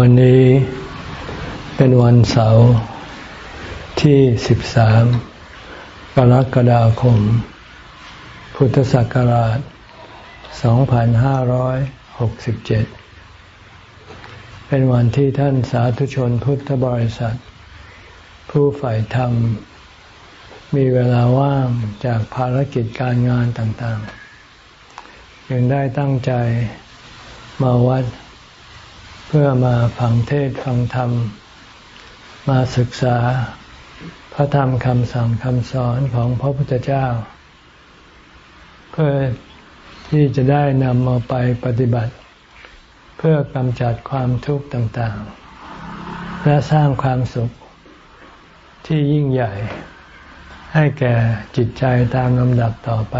วันนี้เป็นวันเสาร์ที่ 13 กรกฎาคม พุทธศักราช 2567 เป็นวันที่ท่านสาธุชนพุทธบริษัท ผู้ฝ่ายธรรม มีเวลาว่างจากภารกิจการงานต่างๆ ยังได้ตั้งใจมาวัด พื่อมาฟังเทศฟังธรรม มาศึกษา พระธรรมคำสั่งคำสอนของพระพุทธเจ้า เพื่อที่จะได้นำเอาไปปฏิบัติ เพื่อกำจัดความทุกข์ต่างๆ และสร้างความสุขที่ยิ่งใหญ่ ให้แก่จิตใจตามลำดับต่อไป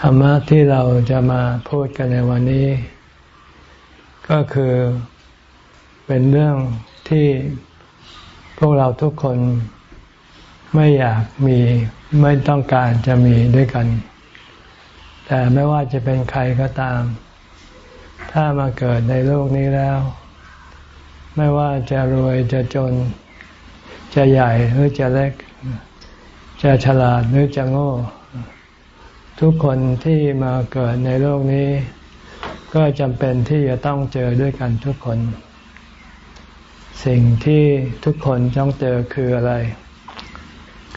ธรรมะที่เราจะมาพูดกันในวันนี้ ก็คือเป็นเรื่องที่พวกเราทุกคนไม่อยากมีไม่ต้องการจะมีด้วยกัน แต่ไม่ว่าจะเป็นใครก็ตาม ถ้ามาเกิดในโลกนี้แล้ว ไม่ว่าจะรวยจะจน จะใหญ่หรือจะเล็ก จะฉลาดหรือจะโง่ ทุกคนที่มาเกิดในโลกนี้ ก็จำเป็นที่จะต้องเจอด้วยกันทุกคน สิ่งที่ทุกคนต้องเจอคืออะไร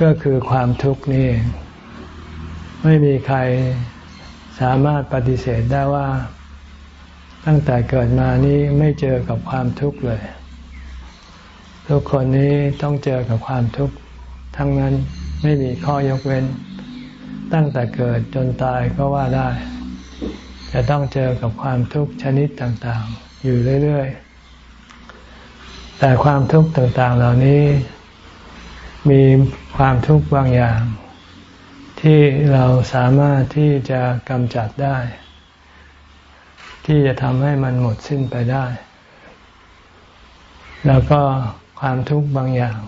ก็คือความทุกข์นี่ ไม่มีใครสามารถปฏิเสธได้ว่า ตั้งแต่เกิดมานี้ไม่เจอกับความทุกข์เลย ทุกคนนี้ต้องเจอกับความทุกข์ทั้งนั้นไม่มีข้อยกเว้น ตั้งแต่เกิดจนตายก็ว่าได้ จะต้องเจอกับความทุกข์ชนิดต่างๆ อยู่เรื่อยๆ แต่ความทุกข์ต่างๆ เหล่านี้ มีความทุกข์บางอย่าง ที่เราสามารถที่จะกำจัดได้ ที่จะทำให้มันหมดสิ้นไปได้ แล้วก็ความทุกข์บางอย่าง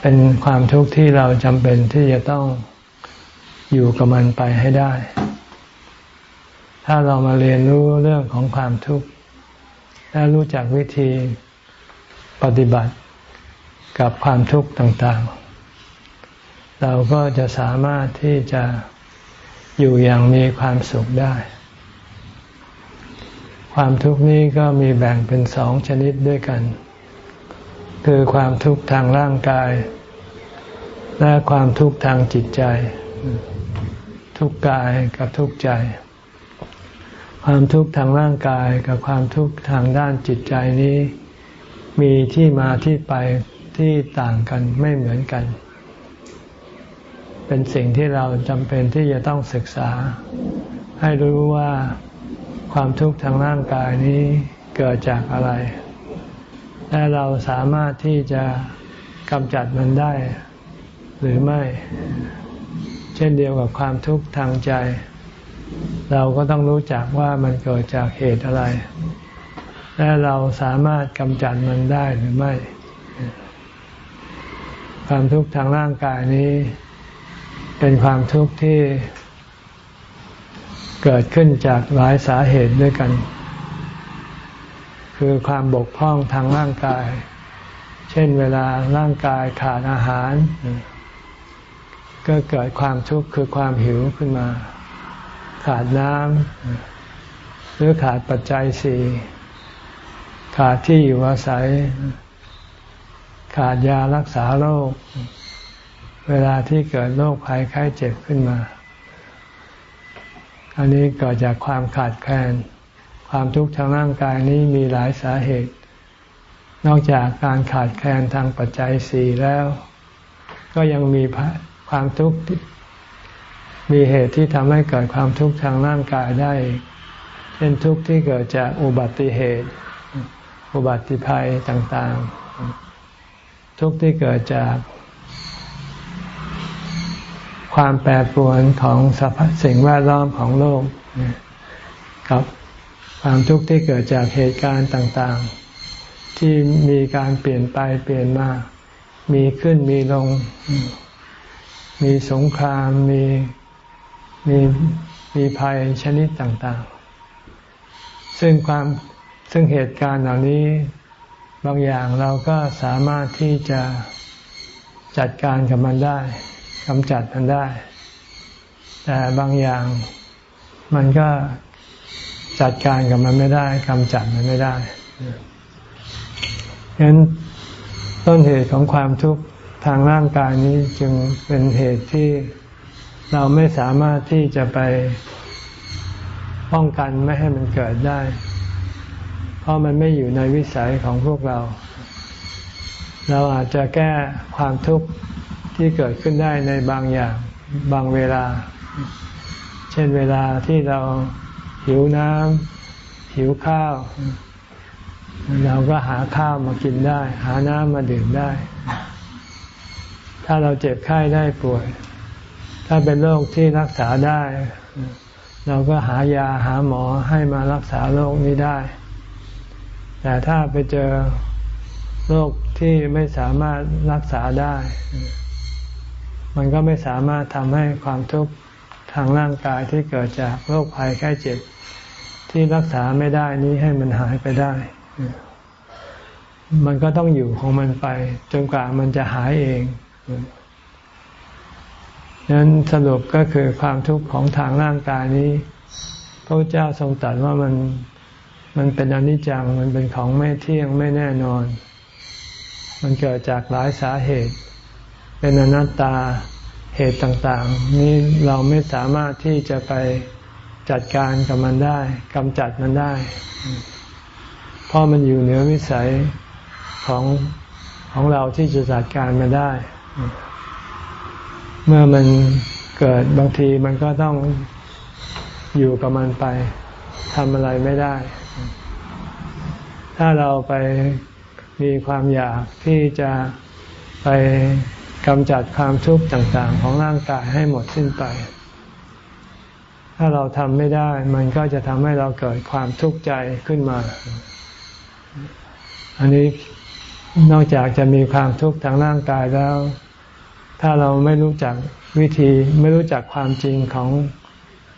เป็นความทุกข์ที่เราจำเป็นที่จะต้องอยู่กับมันไปให้ได้ ถ้าเรามาเรียนรู้เรื่องของความทุกข์และรู้จักวิธีปฏิบัติกับความทุกข์ต่าง ๆ เราก็จะสามารถที่จะอยู่อย่างมีความสุขได้ ความทุกข์นี้ก็มีแบ่งเป็นสองชนิดด้วยกัน คือความทุกข์ทางร่างกาย และความทุกข์ทางจิตใจ ทุกกายกับทุกใจ ความทุกข์ทางร่างกายกับความทุกข์ทางด้านจิตใจนี้ มีที่มาที่ไปที่ต่างกันไม่เหมือนกัน เป็นสิ่งที่เราจำเป็นที่จะต้องศึกษา ให้รู้ว่าความทุกข์ทางร่างกายนี้เกิดจากอะไร และเราสามารถที่จะกำจัดมันได้หรือไม่ เช่นเดียวกับความทุกข์ทางใจ เราก็ต้องรู้จักว่ามันเกิดจากเหตุอะไร และเราสามารถกำจัดมันได้หรือไม่ ความทุกข์ทางร่างกายนี้ เป็นความทุกข์ที่ เกิดขึ้นจากหลายสาเหตุด้วยกัน คือความบกพร่องทางร่างกาย เช่นเวลาร่างกายขาดอาหาร ก็เกิดความทุกข์คือความหิวขึ้นมา ขาดน้ำหรือขาดปัจจัยสี่ขาดที่อยู่อาศัย ขาดยารักษาโรค เวลาที่เกิดโรคภัยไข้เจ็บขึ้นมา อันนี้เกิดจากความขาดแคลน ความทุกข์ทางร่างกายนี้มีหลายสาเหตุ นอกจากการขาดแคลนทางปัจจัยสี่แล้ว ก็ยังมีความทุกข์ มีเหตุที่ทำให้เกิดความทุกข์ทางร่างกายได้ เช่นทุกข์ที่เกิดจากอุบัติเหตุ อุบัติภัยต่างๆ ทุกข์ที่เกิดจากความแปรปรวนของสภาพสิ่งแวดล้อมของโลกกับความทุกข์ที่เกิดจากเหตุการณ์ต่างๆ ที่มีการเปลี่ยนไปเปลี่ยนมา มีขึ้นมีลง มีสงคราม มี มีมีภัยชนิดต่างๆ ซึ่งความซึ่งเหตุการณ์เหล่านี้บางอย่างเราก็สามารถที่จะจัดการกับมันได้กำจัดมันได้ แต่บางอย่างมันก็จัดการกับมันไม่ได้กำจัดมันไม่ได้ฉะนั้นต้นเหตุของความทุกข์ทางร่างกายนี้จึงเป็นเหตุที่ เราไม่สามารถที่จะไปป้องกันไม่ให้มันเกิดได้ เพราะมันไม่อยู่ในวิสัยของพวกเรา เราอาจจะแก้ความทุกข์ที่เกิดขึ้นได้ในบางอย่างบางเวลา เช่นเวลาที่เราหิวน้ำหิวข้าว เราก็หาข้าวมากินได้ หาน้ำมาดื่มได้ ถ้าเราเจ็บไข้ได้ป่วย ถ้าเป็นโรคที่รักษาได้ เราก็หายาหาหมอให้มารักษาโรคนี้ได้ แต่ถ้าไปเจอโรคที่ไม่สามารถรักษาได้ มันก็ไม่สามารถทำให้ความทุกข์ทางร่างกายที่เกิดจากโรคภัยไข้เจ็บ ที่รักษาไม่ได้นี้ให้มันหายไปได้ มันก็ต้องอยู่ของมันไป จนกว่ามันจะหายเอง นั้นสรุปก็คือความทุกข์ของทางร่างกายนี้ พระเจ้าทรงตรัสว่ามันมันเป็นอนิจจังมันเป็นของไม่เที่ยงไม่แน่นอน มันเกิดจากหลายสาเหตุ เป็นอนัตตาเหตุต่างๆ นี้เราไม่สามารถที่จะไปจัดการกับมันได้กำจัดมันได้ เพราะมันอยู่เหนือวิสัยของของเราที่จะจัดการมันได้ เมื่อมันเกิดบางทีมันก็ต้องอยู่กับมันไปทำอะไรไม่ได้ ถ้าเราไปมีความอยากที่จะไปกำจัดความทุกข์ต่างๆ ของร่างกายให้หมดสิ้นไป ถ้าเราทำไม่ได้ มันก็จะทำให้เราเกิดความทุกข์ใจขึ้นมา อันนี้นอกจากจะมีความทุกข์ทางร่างกายแล้ว ถ้าเราไม่รู้จักวิธีไม่รู้จักความจริงของ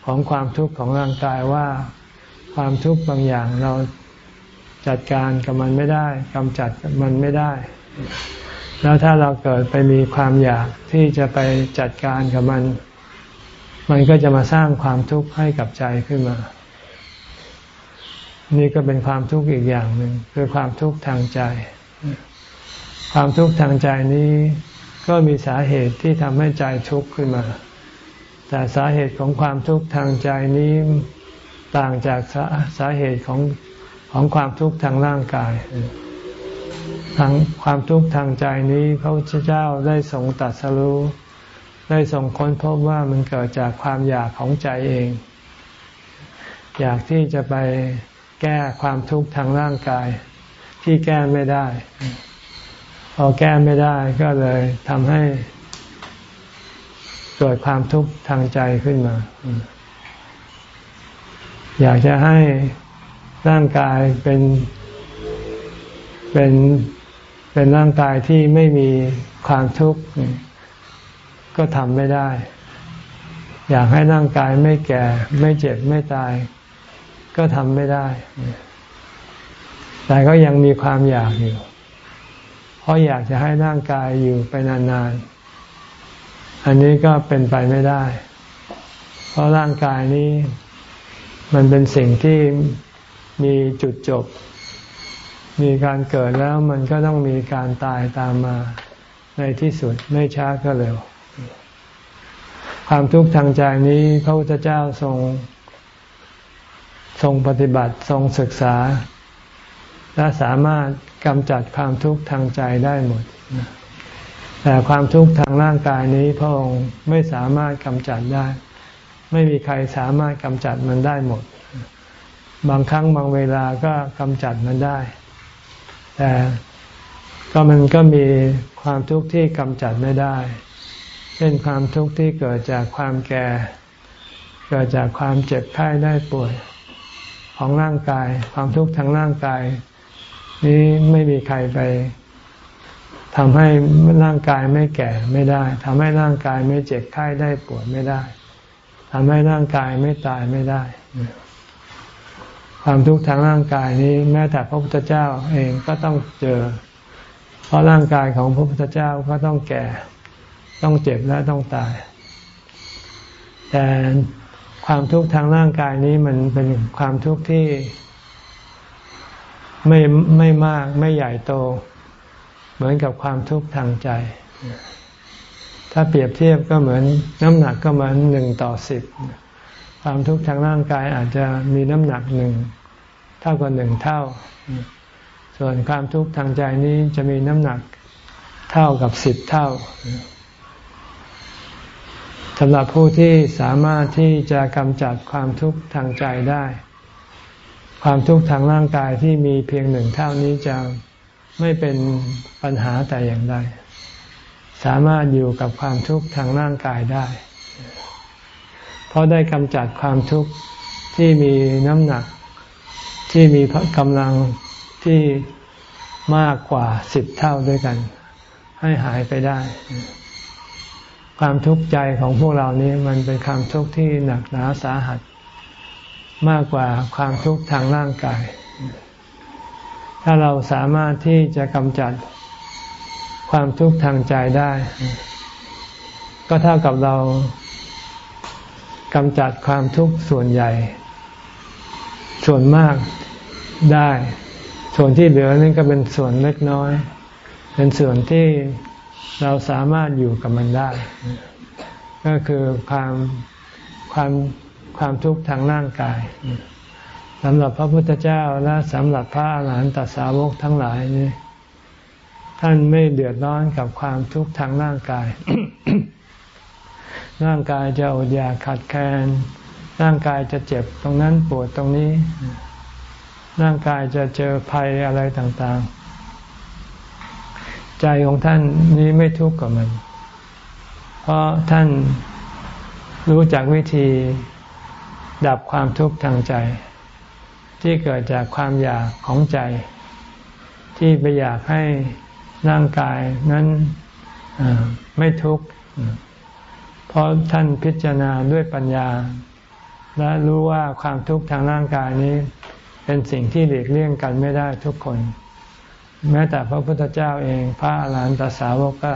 ของความทุกข์ของร่างกายว่าความทุกข์บางอย่างเราจัดการกับมันไม่ได้กำจัดมันไม่ได้ แล้วถ้าเราเกิดไปมีความอยากที่จะไปจัดการกับมัน มันก็จะมาสร้างความทุกข์ให้กับใจขึ้นมา นี่ก็เป็นความทุกข์อีกอย่างหนึ่งคือความทุกข์ทางใจ ความทุกข์ทางใจนี้ ก็มีสาเหตุที่ทำให้ใจทุกข์ขึ้นมา แต่สาเหตุของความทุกข์ทางใจนี้ต่างจากสาสาเหตุของของความทุกข์ทางร่างกายทางความทุกข์ทางใจนี้พระพุทธเจ้าได้ทรงตัดสรู้ได้ทรงค้นพบว่ามันเกิดจากความอยากของใจเอง อยากที่จะไปแก้ความทุกข์ทางร่างกาย ที่แก้ไม่ได้ พอแก้ไม่ได้ก็เลยทำให้เกิดความทุกข์ทางใจขึ้นมา อยากจะให้ร่างกายเป็นเป็นเป็นร่างกายที่ไม่มีความทุกข์ก็ทำไม่ได้ อยากให้ร่างกายไม่แก่ ไม่เจ็บไม่ตาย ก็ทำไม่ได้ แต่ก็ยังมีความอยากอยู่ เพราะอยากจะให้ร่างกายอยู่ไปนานๆ อันนี้ก็เป็นไปไม่ได้ เพราะร่างกายนี้ มันเป็นสิ่งที่มีจุดจบ มีการเกิดแล้วมันก็ต้องมีการตายตามมาในที่สุดไม่ช้าก็เร็ว ความทุกข์ทางใจนี้พระพุทธเจ้าทรงทรงปฏิบัติทรงศึกษา และสามารถ กำจัดความทุกข์ทางใจได้หมด แต่ความทุกข์ทางร่างกายนี้พระองค์ไม่สามารถกำจัดได้ ไม่มีใครสามารถกำจัดมันได้หมด บางครั้งบางเวลาก็กำจัดมันได้ แต่ก็มันก็มีความทุกข์ที่กำจัดไม่ได้ เช่นความทุกข์ที่เกิดจากความแก่ เกิดจากความเจ็บไข้ได้ป่วยของร่างกาย ความทุกข์ทางร่างกาย นี้ไม่มีใครไปทำให้ร่างกายไม่แก่ไม่ได้ทำให้ร่างกายไม่เจ็บไข้ได้ปวยไม่ได้ทำให้ร่างกายไม่ตายไม่ได้ ความทุกข์ทางร่างกายนี้แม้แต่พระพุทธเจ้าเองก็ต้องเจอ เพราะร่างกายของพระพุทธเจ้าก็ต้องแก่ ต้องเจ็บและต้องตาย แต่ความทุกข์ทางร่างกายนี้มันเป็นความทุกข์ที่ ไม่ไม่มากไม่ใหญ่โต เหมือนกับความทุกข์ทางใจ ถ้าเปรียบเทียบก็เหมือนน้ำหนักก็เหมือนหนึ่งต่อสิบความทุกข์ทางร่างกายอาจจะมีน้ำหนักหนึ่งเท่ากับหนึ่งเท่า ส่วนความทุกข์ทางใจนี้จะมีน้ำหนักเท่ากับสิบเท่าสำหรับผู้ที่สามารถที่จะกำจัดความทุกข์ทางใจได้ ความทุกข์ทางร่างกายที่มีเพียงหนึ่งเท่านี้จะไม่เป็นปัญหาแต่อย่างใดสามารถอยู่กับความทุกข์ทางร่างกายได้ เพราะได้กำจัดความทุกข์ที่มีน้ำหนัก ที่มีกำลังที่มากกว่าสิบเท่าด้วยกัน ให้หายไปได้ ความทุกข์ใจของพวกเรานี้มันเป็นความทุกข์ที่หนักหนาสาหัส มากกว่าความทุกข์ทางร่างกาย ถ้าเราสามารถที่จะกำจัดความทุกข์ทางใจได้ ก็เท่ากับเรากำจัดความทุกข์ส่วนใหญ่ ส่วนมากได้ ส่วนที่เหลือนี่ก็เป็นส่วนเล็กน้อย เป็นส่วนที่เราสามารถอยู่กับมันได้ ก็คือความความ ความทุกข์ทางร่างกายสำหรับพระพุทธเจ้าและสำหรับพระอาหารหันตสาวกทั้งหลายนี่ท่านไม่เดือดร้อนกับความทุกข์ทางร่างกาย ร่างกายจะอดอยากขัดแคลน ร่างกายจะเจ็บตรงนั้นปวดตรงนี้ ร่างกายจะเจอภัยอะไรต่างๆ ใจของท่านนี้ไม่ทุกข์กับมัน เพราะท่านรู้จักวิธี ดับความทุกข์ทางใจ ที่เกิดจากความอยากของใจ ที่ไปอยากให้ร่างกายนั้นไม่ทุกข์เพราะท่านพิจารณาด้วยปัญญา และรู้ว่าความทุกข์ทางร่างกายนี้ เป็นสิ่งที่หลีกเลี่ยงกันไม่ได้ทุกคน แม้แต่พระพุทธเจ้าเองพระอรหันตสาวกก็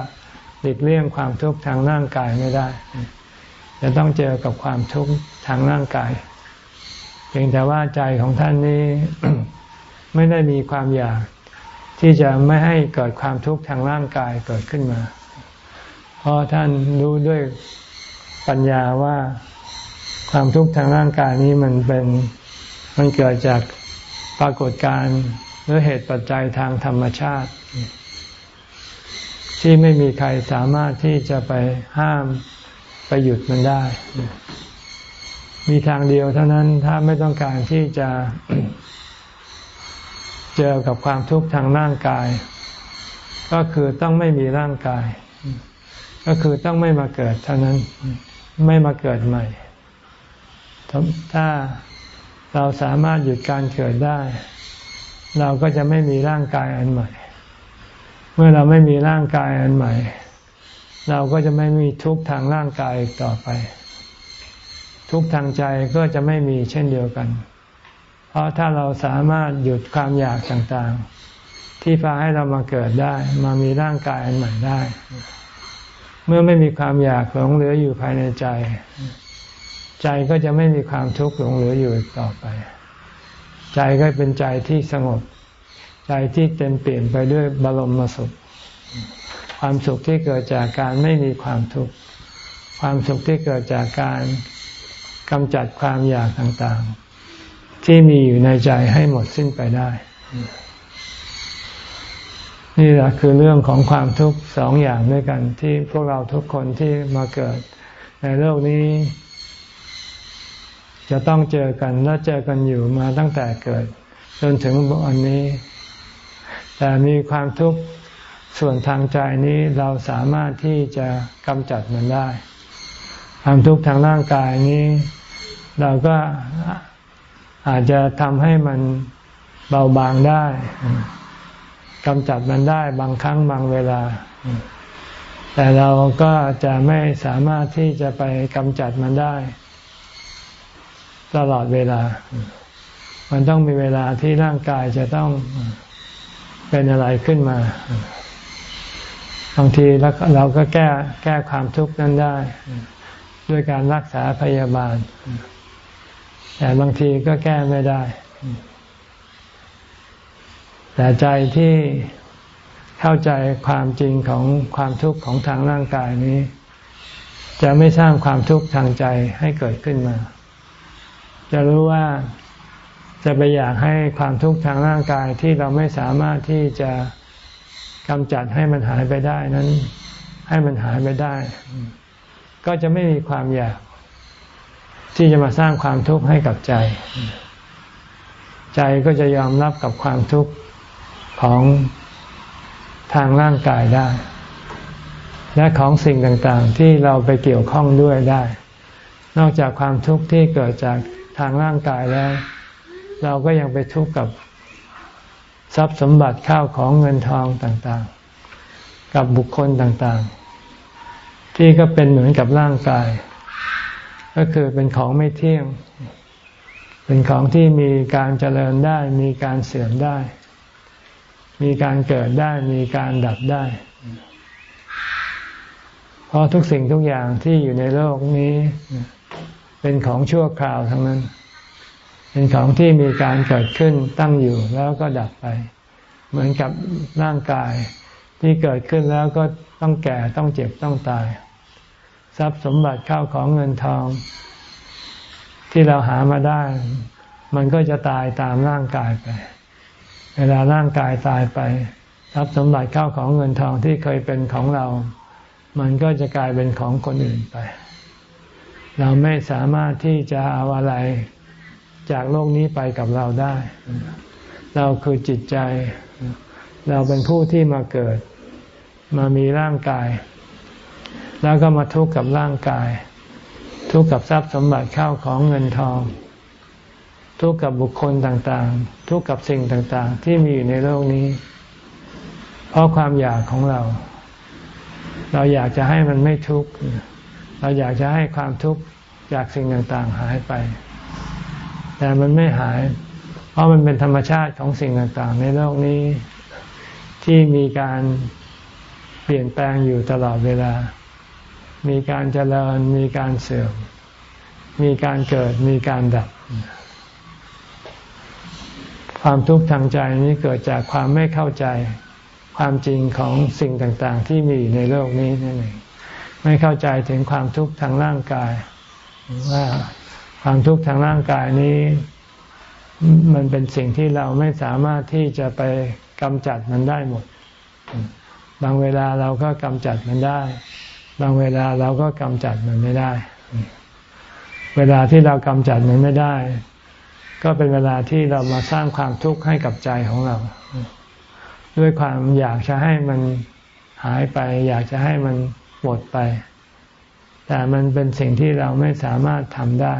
หลีกเลี่ยงความทุกข์ทางร่างกายไม่ได้ จะต้องเจอกับความทุกข์ทางร่างกาย เพียงแต่ว่าใจของท่านนี้ ไม่ได้มีความอยากที่จะไม่ให้เกิดความทุกข์ทางร่างกายเกิดขึ้นมา เพราะท่านรู้ด้วยปัญญาว่าความทุกข์ทางร่างกายนี้มันเป็นมันเกิดจากปรากฏการณ์หรือเหตุปัจจัยทางธรรมชาติ ที่ไม่มีใครสามารถที่จะไปห้าม ไปหยุดมันได้ มีทางเดียวเท่านั้นถ้าไม่ต้องการที่จะ เจอกับความทุกข์ทางร่างกาย ก็คือต้องไม่มีร่างกาย ก็คือต้องไม่มาเกิดเท่านั้น ไม่มาเกิดใหม่ ถ้าเราสามารถหยุดการเกิดได้ เราก็จะไม่มีร่างกายอันใหม่ เมื่อเราไม่มีร่างกายอันใหม่ เราก็จะไม่มีทุกข์ทางร่างกายอีกต่อไป ทุกข์ทางใจก็จะไม่มีเช่นเดียวกัน เพราะถ้าเราสามารถหยุดความอยากต่างๆ ที่พาให้เรามาเกิดได้ มามีร่างกายอันใหม่ได้ เมื่อไม่มีความอยากหลงเหลืออยู่ภายในใจ ใจก็จะไม่มีความทุกข์หลงเหลืออยู่อีกต่อไป ใจก็เป็นใจที่สงบ ใจที่เต็มเปลี่ยนไปด้วยบรมสุข ความสุขที่เกิดจากการไม่มีความทุกข์ความสุขที่เกิดจากการกำจัดความอยากต่างๆ ที่มีอยู่ในใจให้หมดสิ้นไปได้ นี่แหละคือเรื่องของความทุกข์สองอย่างด้วยกัน ที่พวกเราทุกคนที่มาเกิดในโลกนี้ จะต้องเจอกันและเจอกันอยู่มาตั้งแต่เกิด จนถึงวันนี้ แต่มีความทุกข์ ส่วนทางใจนี้เราสามารถที่จะกำจัดมันได้ ความทุกข์ทางร่างกายนี้ เราก็อาจจะทำให้มันเบาบางได้กำจัดมันได้บางครั้งบางเวลา แต่เราก็จะไม่สามารถที่จะไปกำจัดมันได้ ตลอดเวลา มันต้องมีเวลาที่ร่างกายจะต้องเป็นอะไรขึ้นมา บางทีเราก็แก้แก้ความทุกข์นั้นได้ ด้วยการรักษาพยาบาล แต่บางทีก็แก้ไม่ได้ แต่ใจที่เข้าใจความจริงของความทุกข์ของทางร่างกายนี้ จะไม่สร้างความทุกข์ทางใจให้เกิดขึ้นมา จะรู้ว่าจะไปอยากให้ความทุกข์ทางร่างกายที่เราไม่สามารถที่จะ กำจัดให้มันหายไปได้นั้น ให้มันหายไปได้ ก็จะไม่มีความอยาก ที่จะมาสร้างความทุกข์ให้กับใจ ใจก็จะยอมรับกับความทุกข์ของทางร่างกายได้ และของสิ่งต่างๆ ที่เราไปเกี่ยวข้องด้วยได้ นอกจากความทุกข์ที่เกิดจากทางร่างกายแล้ว เราก็ยังไปทุกข์กับ ทรัพย์สมบัติข้าวของเงินทองต่างๆ กับบุคคลต่างๆ ที่ก็เป็นเหมือนกับร่างกาย ก็คือเป็นของไม่เที่ยง เป็นของที่มีการเจริญได้ มีการเสื่อมได้ มีการเกิดได้ มีการดับได้ เพราะทุกสิ่งทุกอย่างที่อยู่ในโลกนี้ เป็นของชั่วคราวทั้งนั้น เป็นของที่มีการเกิดขึ้นตั้งอยู่แล้วก็ดับไป เหมือนกับร่างกายที่เกิดขึ้นแล้วก็ต้องแก่ต้องเจ็บต้องตาย ทรัพย์สมบัติข้าวของเงินทอง ที่เราหามาได้ มันก็จะตายตามร่างกายไป เวลาร่างกายตายไป ทรัพย์สมบัติข้าวของเงินทองที่เคยเป็นของเรา มันก็จะกลายเป็นของคนอื่นไป เราไม่สามารถที่จะเอาอะไร จากโลกนี้ไปกับเราได้ เราคือจิตใจ เราเป็นผู้ที่มาเกิด มามีร่างกาย แล้วก็มาทุกข์กับร่างกาย ทุกข์กับทรัพย์สมบัติเข้าของเงินทอง ทุกข์กับบุคคลต่างๆ ทุกข์กับสิ่งต่างๆ ที่มีอยู่ในโลกนี้ เพราะความอยากของเรา เราอยากจะให้มันไม่ทุกข์เราอยากจะให้ความทุกข์จากสิ่งต่างๆหายไป แต่มันไม่หาย เพราะมันเป็นธรรมชาติของสิ่งต่างๆ ในโลกนี้ที่มีการเปลี่ยนแปลงอยู่ตลอดเวลา มีการเจริญ มีการเสื่อม มีการเกิด มีการดับ ความทุกข์ทางใจนี้เกิดจากความไม่เข้าใจความจริงของสิ่งต่างๆ ที่มีในโลกนี้นั่นเอง ไม่เข้าใจถึงความทุกข์ทางร่างกาย ว่า ความทุกข์ทางร่างกายนี้ มันเป็นสิ่งที่เราไม่สามารถที่จะไปกำจัดมันได้หมด บางเวลาเราก็กำจัดมันได้ บางเวลาเราก็กำจัดมันไม่ได้ เวลาที่เรากำจัดมันไม่ได้ ก็เป็นเวลาที่เรามาสร้างความทุกข์ให้กับใจของเรา ด้วยความอยากจะให้มันหายไป อยากจะให้มันหมดไป แต่มันเป็นสิ่งที่เราไม่สามารถทำได้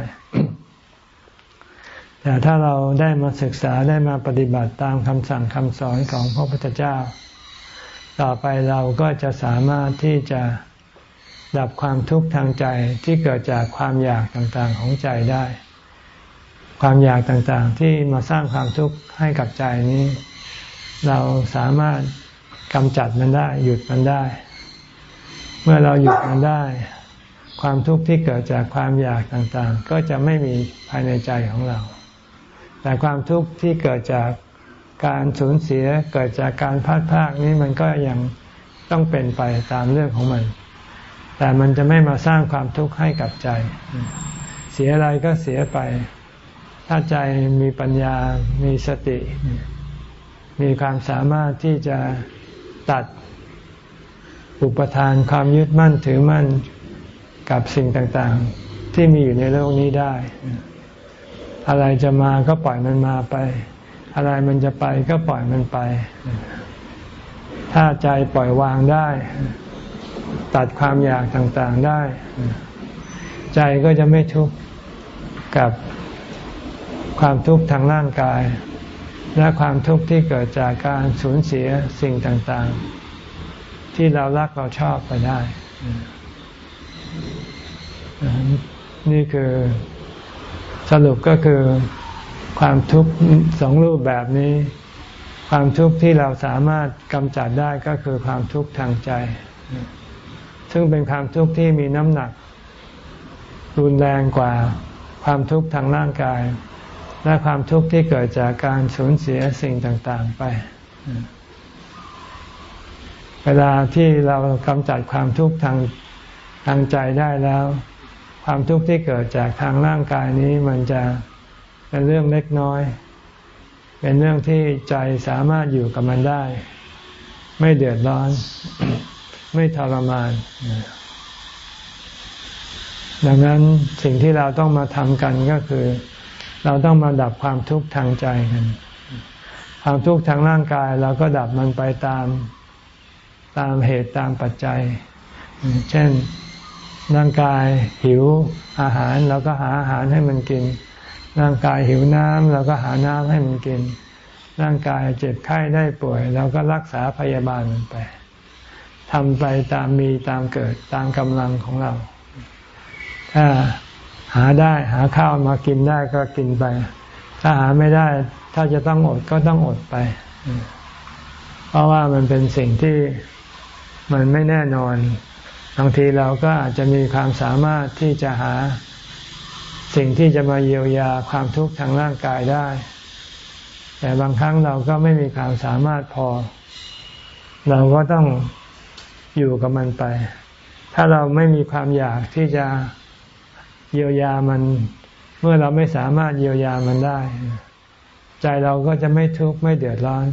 แต่ถ้าเราได้มาศึกษาได้มาปฏิบัติตามคำสั่งคำสอนของพระพุทธเจ้า ต่อไปเราก็จะสามารถที่จะดับความทุกข์ทางใจที่เกิดจากความอยากต่างๆของใจได้ ความอยากต่างๆที่มาสร้างความทุกข์ให้กับใจนี้ เราสามารถกำจัดมันได้ หยุดมันได้ เมื่อเราหยุดมันได้ ความทุกข์ที่เกิดจากความอยากต่างๆ ก็จะไม่มีภายในใจของเรา แต่ความทุกข์ที่เกิดจากการสูญเสียเกิดจากการพลาดพลาดนี้มันก็ยังต้องเป็นไปตามเรื่องของมัน แต่มันจะไม่มาสร้างความทุกข์ให้กับใจ เสียอะไรก็เสียไป ถ้าใจมีปัญญา มีสติ มีความสามารถที่จะตัดอุปทานความยึดมั่นถือมั่น กับสิ่งต่างๆ ที่มีอยู่ในโลกนี้ได้ อะไรจะมาก็ปล่อยมันมาไป อะไรมันจะไปก็ปล่อยมันไป ถ้าใจปล่อยวางได้ ตัดความอยากต่างๆได้ ใจก็จะไม่ทุกข์กับความทุกข์ทางร่างกาย และความทุกข์ที่เกิดจากการสูญเสียสิ่งต่างๆ ที่เรารักเราชอบไปได้ นี่คือสรุปก็คือความทุกข์สองรูปแบบนี้ ความทุกข์ที่เราสามารถกำจัดได้ก็คือความทุกข์ทางใจ ซึ่งเป็นความทุกข์ที่มีน้ำหนัก รุนแรงกว่าความทุกข์ทางร่างกาย และความทุกข์ที่เกิดจากการสูญเสียสิ่งต่างๆไป เวลาที่เรากำจัดความทุกข์ทาง ทางใจได้แล้ว ความทุกข์ที่เกิดจากทางร่างกายนี้มันจะเป็นเรื่องเล็กน้อย เป็นเรื่องที่ใจสามารถอยู่กับมันได้ ไม่เดือดร้อน ไม่ทรมาน ดังนั้นสิ่งที่เราต้องมาทำกันก็คือ เราต้องมาดับความทุกข์ทางใจกันความทุกข์ทางร่างกายเราก็ดับมันไปตามตามเหตุตามปัจจัย เช่น ร่างกายหิวอาหารเราก็หาอาหารให้มันกิน ร่างกายหิวน้ำเราก็หาน้ำให้มันกิน ร่างกายเจ็บไข้ได้ป่วยเราก็รักษาพยาบาลมันไปทำไปตามมีตามเกิดตามกำลังของเรา ถ้าหาได้หาข้าวมากินได้ก็กินไป ถ้าหาไม่ได้ ถ้าจะต้องอดก็ต้องอดไป เพราะว่ามันเป็นสิ่งที่มันไม่แน่นอน บางทีเราก็อาจจะมีความสามารถที่จะหาสิ่งที่จะมาเยียวยาความทุกข์ทางร่างกายได้ แต่บางครั้งเราก็ไม่มีความสามารถพอ เราก็ต้องอยู่กับมันไป ถ้าเราไม่มีความอยากที่จะเยียวยามัน เมื่อเราไม่สามารถเยียวยามันได้ ใจเราก็จะไม่ทุกข์ไม่เดือดร้อน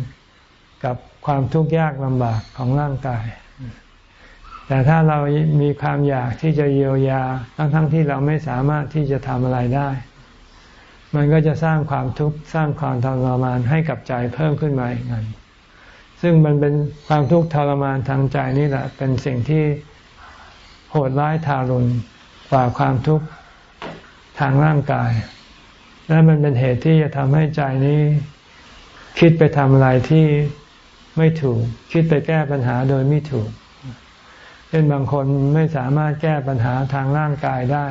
กับความทุกข์ยากลำบากของร่างกาย แต่ถ้าเรามีความอยากที่จะเยียวยาทั้งๆทที่เราไม่สามารถที่จะทำอะไรได้ มันก็จะสร้างความทุกข์สร้างความทรมานให้กับใจเพิ่มขึ้นมาอีกนั่นซึ่งมันเป็นความทุกข์ทรมานทางใจนี่แหละ เป็นสิ่งที่โหดร้ายทารุณกว่าความทุกข์ทางร่างกาย และมันเป็นเหตุที่จะทำให้ใจนี้ คิดไปทำอะไรที่ไม่ถูก คิดไปแก้ปัญหาโดยไม่ถูก เช่นบางคนไม่สามารถแก้ปัญหาทางร่างกายได้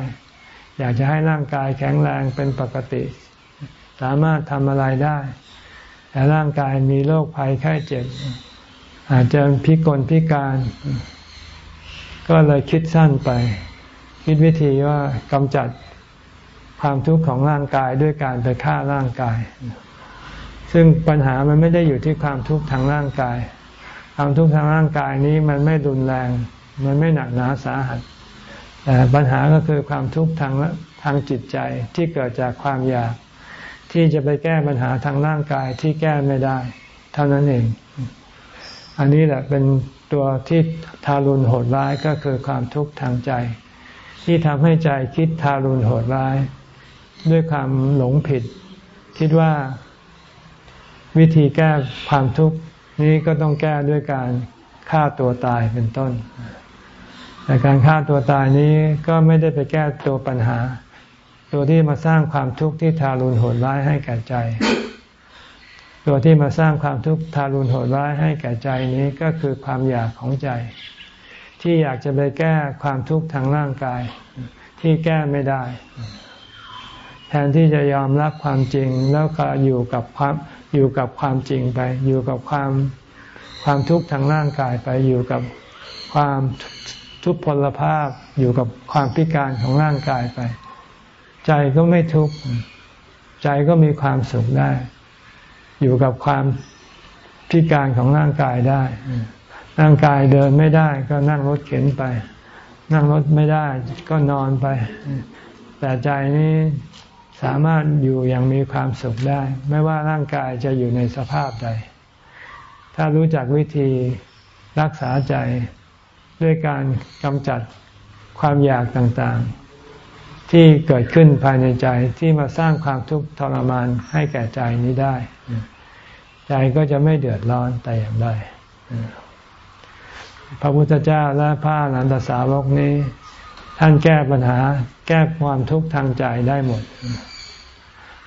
อยากจะให้ร่างกายแข็งแรงเป็นปกติ สามารถทำอะไรได้ แต่ร่างกายมีโรคภัยไข้เจ็บ อาจจะพิกลพิการ ก็เลยคิดสั้นไป คิดวิธีว่ากำจัดความทุกข์ของร่างกายด้วยการไปฆ่าร่างกาย ซึ่งปัญหามันไม่ได้อยู่ที่ความทุกข์ทางร่างกาย ความทุกข์ทางร่างกายนี้มันไม่รุนแรง มันไม่หนักหนาสาหัส แต่ปัญหาก็คือความทุกข์ทางทางจิตใจที่เกิดจากความอยาก ที่จะไปแก้ปัญหาทางร่างกายที่แก้ไม่ได้ เท่านั้นเอง อันนี้แหละเป็นตัวที่ทารุณโหดร้ายก็คือความทุกข์ทางใจ ที่ทำให้ใจคิดทารุณโหดร้าย ด้วยความหลงผิด คิดว่าวิธีแก้ความทุกข์นี้ก็ต้องแก้ด้วยการฆ่าตัวตายเป็นต้น แต่การฆ่าตัวตายนี้ก็ไม่ได้ไปแก้ตัวปัญหา ตัวที่มาสร้างความทุกข์ที่ทารุณโหดร้ายให้แก่ใจ ตัวที่มาสร้างความทุกข์ทารุณโหดร้ายให้แก่ใจนี้ก็คือความอยากของใจ ที่อยากจะไปแก้ความทุกข์ทางร่างกาย ที่แก้ไม่ได้ แทนที่จะยอมรับความจริงแล้วก็อยู่กับความอยู่กับความจริงไป อยู่กับความความทุกข์ทางร่างกายไปอยู่กับความ ทุกพลภาพอยู่กับความพิการของร่างกายไป ใจก็ไม่ทุกข์ ใจก็มีความสุขได้ อยู่กับความพิการของร่างกายได้ ร่างกายเดินไม่ได้ ก็นั่งรถเข็นไป นั่งรถไม่ได้ ก็นอนไป แต่ใจนี้สามารถอยู่อย่างมีความสุขได้ ไม่ว่าร่างกายจะอยู่ในสภาพใด ถ้ารู้จักวิธีรักษาใจ ด้วยการกำจัดความอยากต่างๆ ที่เกิดขึ้นภายในใจที่มาสร้างความทุกข์ทรมานให้แก่ใจนี้ได้ ใจก็จะไม่เดือดร้อนแต่อย่างใดพระพุทธเจ้าและพระอนันตสาวกนี้ ท่านแก้ปัญหาแก้ความทุกข์ทางใจได้หมด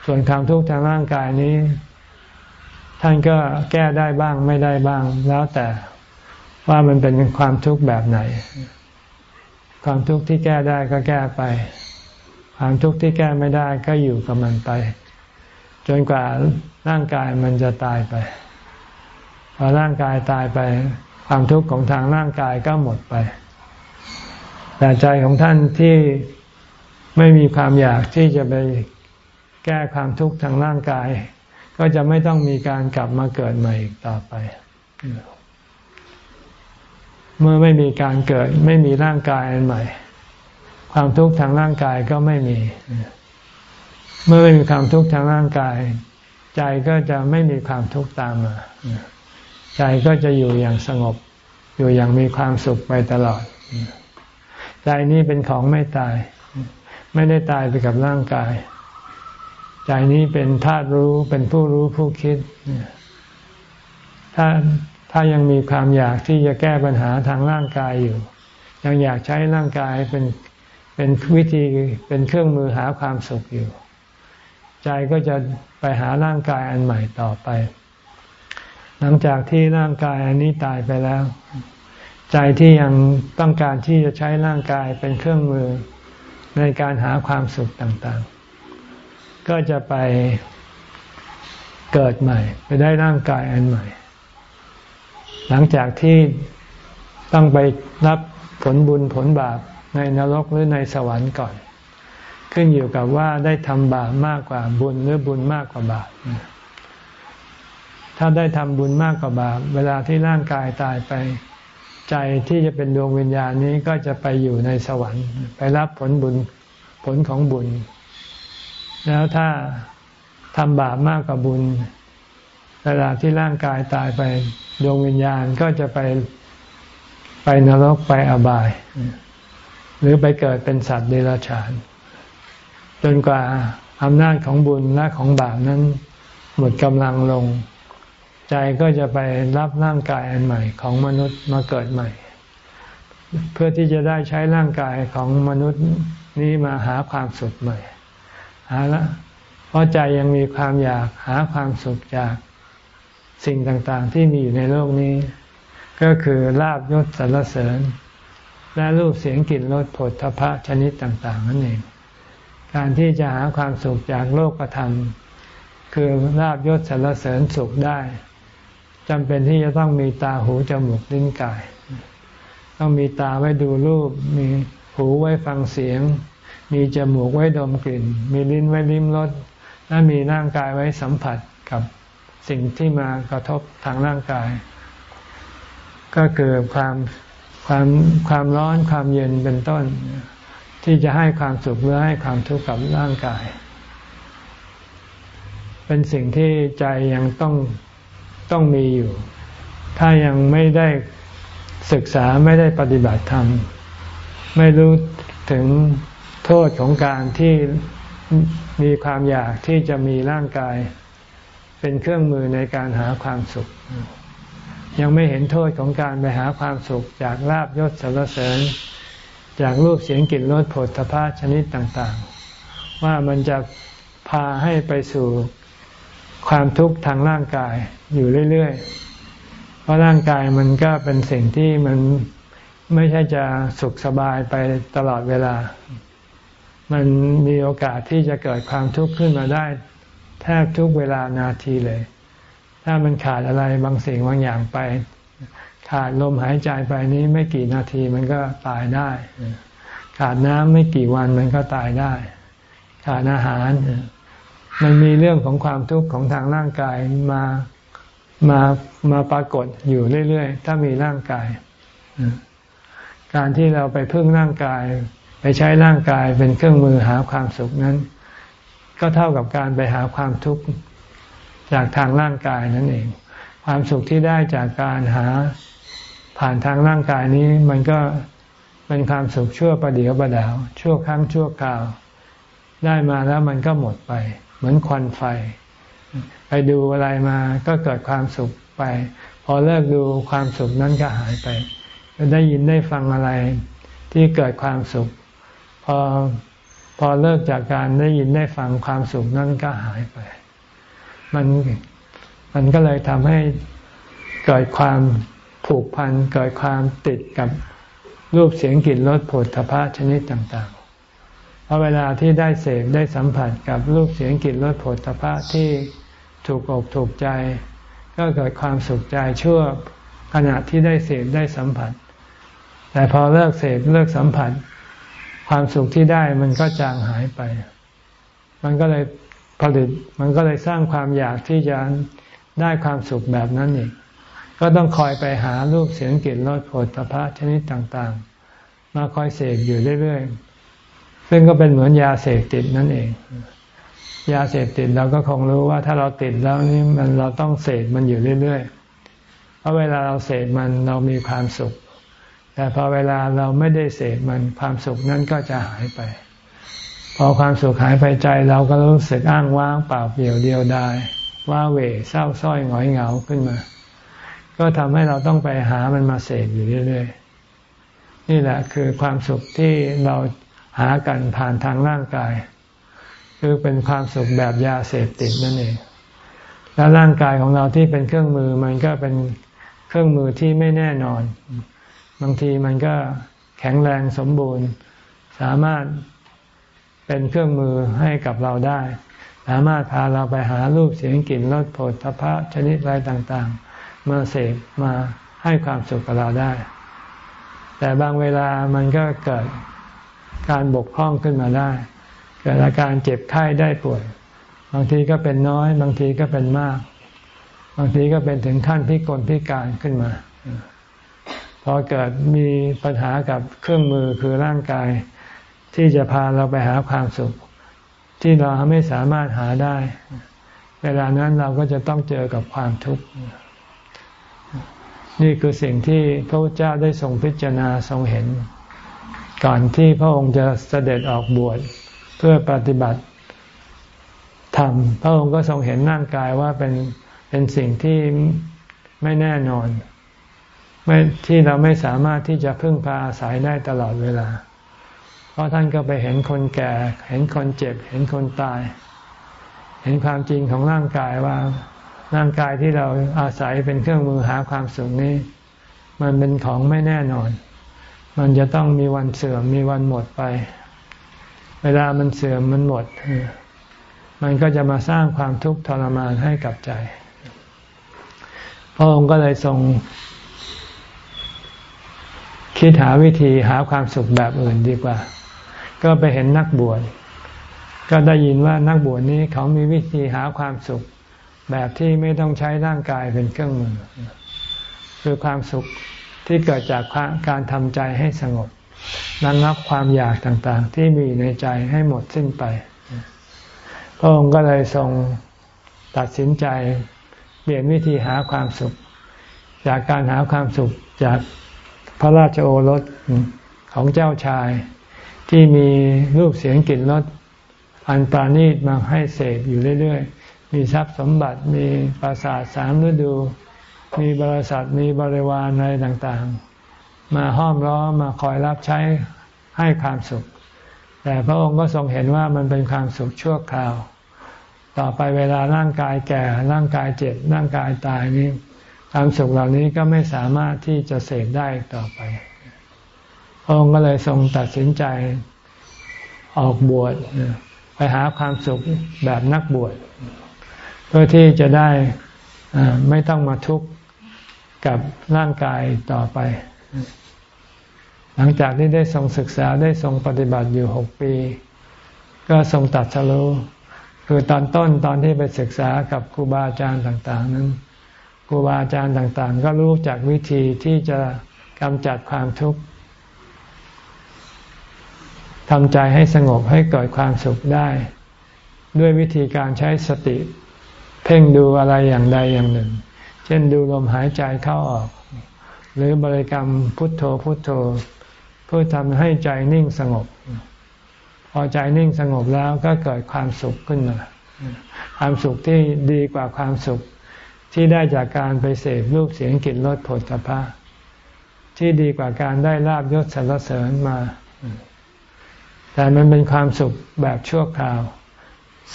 ส่วนความทุกข์ทางร่างกายนี้ ท่านก็แก้ได้บ้างไม่ได้บ้าง แล้วแต่ ว่ามันเป็นความทุกข์แบบไหน ความทุกข์ที่แก้ได้ก็แก้ไป ความทุกข์ที่แก้ไม่ได้ก็อยู่กับมันไป จนกว่าร่างกายมันจะตายไป พอร่างกายตายไป ความทุกข์ของทางร่างกายก็หมดไป แต่ใจของท่านที่ไม่มีความอยากที่จะไปแก้ความทุกข์ทางร่างกาย ก็จะไม่ต้องมีการกลับมาเกิดใหม่อีกต่อไป เมื่อไม่มีการเกิด ไม่มีร่างกายอันใหม่ ความทุกข์ทางร่างกายก็ไม่มี เมื่อไม่มีความทุกข์ทางร่างกาย ใจก็จะไม่มีความทุกข์ตามมา ใจก็จะอยู่อย่างสงบ อยู่อย่างมีความสุขไปตลอด ใจนี้เป็นของไม่ตาย ไม่ได้ตายไปกับร่างกาย ใจนี้เป็นธาตุรู้เป็นผู้รู้ผู้คิดถ้า ถ้ายังมีความอยากที่จะแก้ปัญหาทางร่างกายอยู่ ยังอยากใช้ร่างกายเป็นเป็นวิธีเป็นเครื่องมือหาความสุขอยู่ ใจก็จะไปหาร่างกายอันใหม่ต่อไป หลังจากที่ร่างกายอันนี้ตายไปแล้ว ใจที่ยังต้องการที่จะใช้ร่างกายเป็นเครื่องมือในการหาความสุขต่างๆ ก็จะไปเกิดใหม่ ไปได้ร่างกายอันใหม่ หลังจากที่ต้องไปรับผลบุญผลบาปในนรกหรือในสวรรค์ก่อน ขึ้นอยู่กับว่าได้ทำบาปมากกว่าบุญหรือบุญมากกว่าบาปถ้าได้ทำบุญมากกว่าบาปเวลาที่ร่างกายตายไปใจที่จะเป็นดวงวิญญาณนี้ก็จะไปอยู่ในสวรรค์ ไปรับผลบุญผลของบุญ แล้วถ้าทำบาปมากกว่าบุญ เวลาที่ร่างกายตายไปดวงวิญญาณก็จะไปไปนรกไปอบาย หรือไปเกิดเป็นสัตว์เดรัจฉาน จนกว่าอำนาจของบุญและของบาปนั้น หมดกำลังลง ใจก็จะไปรับร่างกายอันใหม่ของมนุษย์มาเกิดใหม่ เพื่อที่จะได้ใช้ร่างกายของมนุษย์นี้มาหาความสุขใหม่หาละเพราะใจยังมีความอยากหาความสุขจาก สิ่งต่างๆที่มีอยู่ในโลกนี้ ก็คือลาบยศสรรเสริญ และรูปเสียงกลิ่นรสผลทพะชนิดต่าง ๆ นั่นเอง การที่จะหาความสุขจากโลกธรรม คือลาบยศสรรเสริญสุขได้จำเป็นที่จะต้องมีตาหูจมูกลิ้นกาย ต้องมีตาไว้ดูรูป มีหูไว้ฟังเสียง มีจมูกไว้ดมกลิ่น มีลิ้นไว้ลิ้มรสและมีร่างกายไว้สัมผัสกับ สิ่งที่มากระทบทางร่างกาย ก็คือความความความร้อนความเย็นเป็นต้น ที่จะให้ความสุขหรือให้ความทุกข์กับร่างกาย เป็นสิ่งที่ใจยังต้องต้องมีอยู่ ถ้ายังไม่ได้ศึกษาไม่ได้ปฏิบัติธรรม ไม่รู้ถึงโทษของการที่มีความอยากที่จะมีร่างกาย เป็นเครื่องมือในการหาความสุข ยังไม่เห็นโทษของการไปหาความสุข จากลาบยศสรรเสริญ จากรูปเสียงกลิ่นรสผลพาชนิดต่างๆ ว่ามันจะพาให้ไปสู่ความทุกข์ทางร่างกายอยู่เรื่อยๆ เพราะร่างกายมันก็เป็นสิ่งที่มันไม่ใช่จะสุขสบายไปตลอดเวลา มันมีโอกาสที่จะเกิดความทุกข์ขึ้นมาได้ แทบทุกเวลานาทีเลย ถ้ามันขาดอะไรบางสิ่งบางอย่างไป ขาดลมหายใจไปนี้ไม่กี่นาทีมันก็ตายได้ ขาดน้ำไม่กี่วันมันก็ตายได้ ขาดอาหาร มันมีเรื่องของความทุกข์ของทางร่างกายมามามาปรากฏอยู่เรื่อยๆ ถ้ามีร่างกาย การที่เราไปพึ่งร่างกาย ไปใช้ร่างกายเป็นเครื่องมือหาความสุขนั้น ก็เท่ากับการไปหาความทุกข์จากทางร่างกายนั่นเอง ความสุขที่ได้จากการหาผ่านทางร่างกายนี้ มันก็เป็นความสุขชั่วประเดียวประดาวชั่วครั้งชั่วคราว ได้มาแล้วมันก็หมดไป เหมือนควันไฟ ไปดูอะไรมาก็เกิดความสุขไป พอเลิกดูความสุขนั้นก็หายไปได้ยินได้ฟังอะไรที่เกิดความสุข พอ พอเลิกจากการได้ยินได้ฟังความสุขนั้นก็หายไป มันมันก็เลยทำให้เกิดความผูกพัน เกิดความติดกับรูปเสียงกลิ่นรสผลทพะชนิดต่างๆเพราะเวลาที่ได้เสพได้สัมผัสกับรูปเสียงกลิ่นรสผลตภะที่ถูกอกถูกใจ ก็เกิดความสุขใจชั่วขณะที่ได้เสพได้สัมผัส แต่พอเลิกเสพเลิกสัมผัส ความสุขที่ได้มันก็จางหายไป มันก็เลยผลิต มันก็เลยสร้างความอยากที่จะได้ความสุขแบบนั้นอีก ก็ต้องคอยไปหารูปเสียงกลิ่นรสผลตภะชนิดต่างๆ มาคอยเสพอยู่เรื่อยๆ ซึ่งก็เป็นเหมือนยาเสพติดนั่นเอง ยาเสพติดเราก็คงรู้ว่าถ้าเราติดแล้วนี่มันเราต้องเสพมันอยู่เรื่อยๆ เพราะเวลาเราเสพมันเรามีความสุข แต่พอเวลาเราไม่ได้เสพมันความสุขนั้นก็จะหายไป พอความสุขหายไปใจเราก็รู้สึกอ้างว้างเปล่าเปลี่ยวเดียวดายว่าเวเศร้าส้อยหงอยเหงาขึ้นมา ก็ทำให้เราต้องไปหามันมาเสพอยู่เรื่อยๆ นี่แหละคือความสุขที่เราหากันผ่านทางร่างกาย คือเป็นความสุขแบบยาเสพติดนั่นเอง แล้วร่างกายของเราที่เป็นเครื่องมือมันก็เป็นเครื่องมือที่ไม่แน่นอน บางทีมันก็แข็งแรงสมบูรณ์ สามารถเป็นเครื่องมือให้กับเราได้ สามารถพาเราไปหารูปเสียงกลิ่นรสผลพภะชนิดอะไรต่างๆ มาเสพมาให้ความสุขกับเราได้ แต่บางเวลามันก็เกิดการบกพร่องขึ้นมาได้เกิดอาการเจ็บไข้ได้ป่วย บางทีก็เป็นน้อย บางทีก็เป็นมาก บางทีก็เป็นถึงขั้นพิกลพิการขึ้นมา พอเกิดมีปัญหากับเครื่องมือคือร่างกาย ที่จะพาเราไปหาความสุข ที่เราไม่สามารถหาได้ เวลานั้นเราก็จะต้องเจอกับความทุกข์ นี่คือสิ่งที่พระพุทธเจ้าได้ทรงพิจารณาทรงเห็น ก่อนที่พระองค์จะเสด็จออกบวชเพื่อปฏิบัติธรรมพระองค์ก็ทรงเห็นร่างกายว่าเป็นเป็นสิ่งที่ไม่แน่นอน ไม่ที่เราไม่สามารถที่จะพึ่งพาอาศัยได้ตลอดเวลา เพราะท่านก็ไปเห็นคนแก่ เห็นคนเจ็บ เห็นคนตาย เห็นความจริงของร่างกายว่า ร่างกายที่เราอาศัยเป็นเครื่องมือหาความสุขนี้ มันเป็นของไม่แน่นอน มันจะต้องมีวันเสื่อมมีวันหมดไป เวลามันเสื่อมมันหมด มันก็จะมาสร้างความทุกข์ทรมานให้กับใจ พระองค์ก็เลยทรง คิดหาวิธีหาความสุขแบบอื่นดีกว่า ก็ไปเห็นนักบวชก็ได้ยินว่านักบวชนี้เขามีวิธีหาความสุขแบบที่ไม่ต้องใช้ร่างกายเป็นเครื่องมือ คือความสุขที่เกิดจากการทำใจให้สงบระงับความอยากต่างๆ ที่มีในใจให้หมดสิ้นไป พระองค์ก็เลยทรงตัดสินใจเปลี่ยนวิธีหาความสุข จากการหาความสุขจาก พระราชโอรสของเจ้าชาย ที่มีรูปเสียงกลิ่นรสอันปราณีตมาให้เสพอยู่เรื่อยๆ มีทรัพย์สมบัติ มีปราสาทสามฤดู มีบริษัท มีบริวารอะไรต่างๆ มาห้อมล้อมมาคอยรับใช้ให้ความสุข แต่พระองค์ก็ทรงเห็นว่ามันเป็นความสุขชั่วคราว ต่อไปเวลาร่างกายแก่ ร่างกายเจ็บ ร่างกายตายนี้ ความสุขเหล่านี้ก็ไม่สามารถที่จะเสพได้ต่อไปพระองค์ก็เลยทรงตัดสินใจออกบวชไปหาความสุขแบบนักบวชเพื่อที่จะได้ไม่ต้องมาทุกข์กับร่างกายต่อไป หลังจากที่ได้ทรงศึกษาได้ทรงปฏิบัติอยู่หกปี ก็ทรงตัดสรู้คือตอนต้นตอนที่ไปศึกษากับครูบาอาจารย์ต่าง ๆ นั้น รูบาอาจารย์ต่างๆ ก็รู้จักวิธีที่จะกำจัดความทุกข์ทำใจให้สงบให้เกิดความสุขได้ ด้วยวิธีการใช้สติ เพ่งดูอะไรอย่างใดอย่างหนึ่ง เช่นดูลมหายใจเข้าออก หรือบริกรรมพุทโธพุทโธ เพื่อทำให้ใจนิ่งสงบ พอใจนิ่งสงบแล้วก็เกิดความสุขขึ้นมา ความสุขที่ดีกว่าความสุข ที่ได้จากการไปเสพรูปเสียงกลิ่นรสผลตภะที่ดีกว่าการได้ลาบยศสรรเสริญมา แต่มันเป็นความสุขแบบชั่วคราว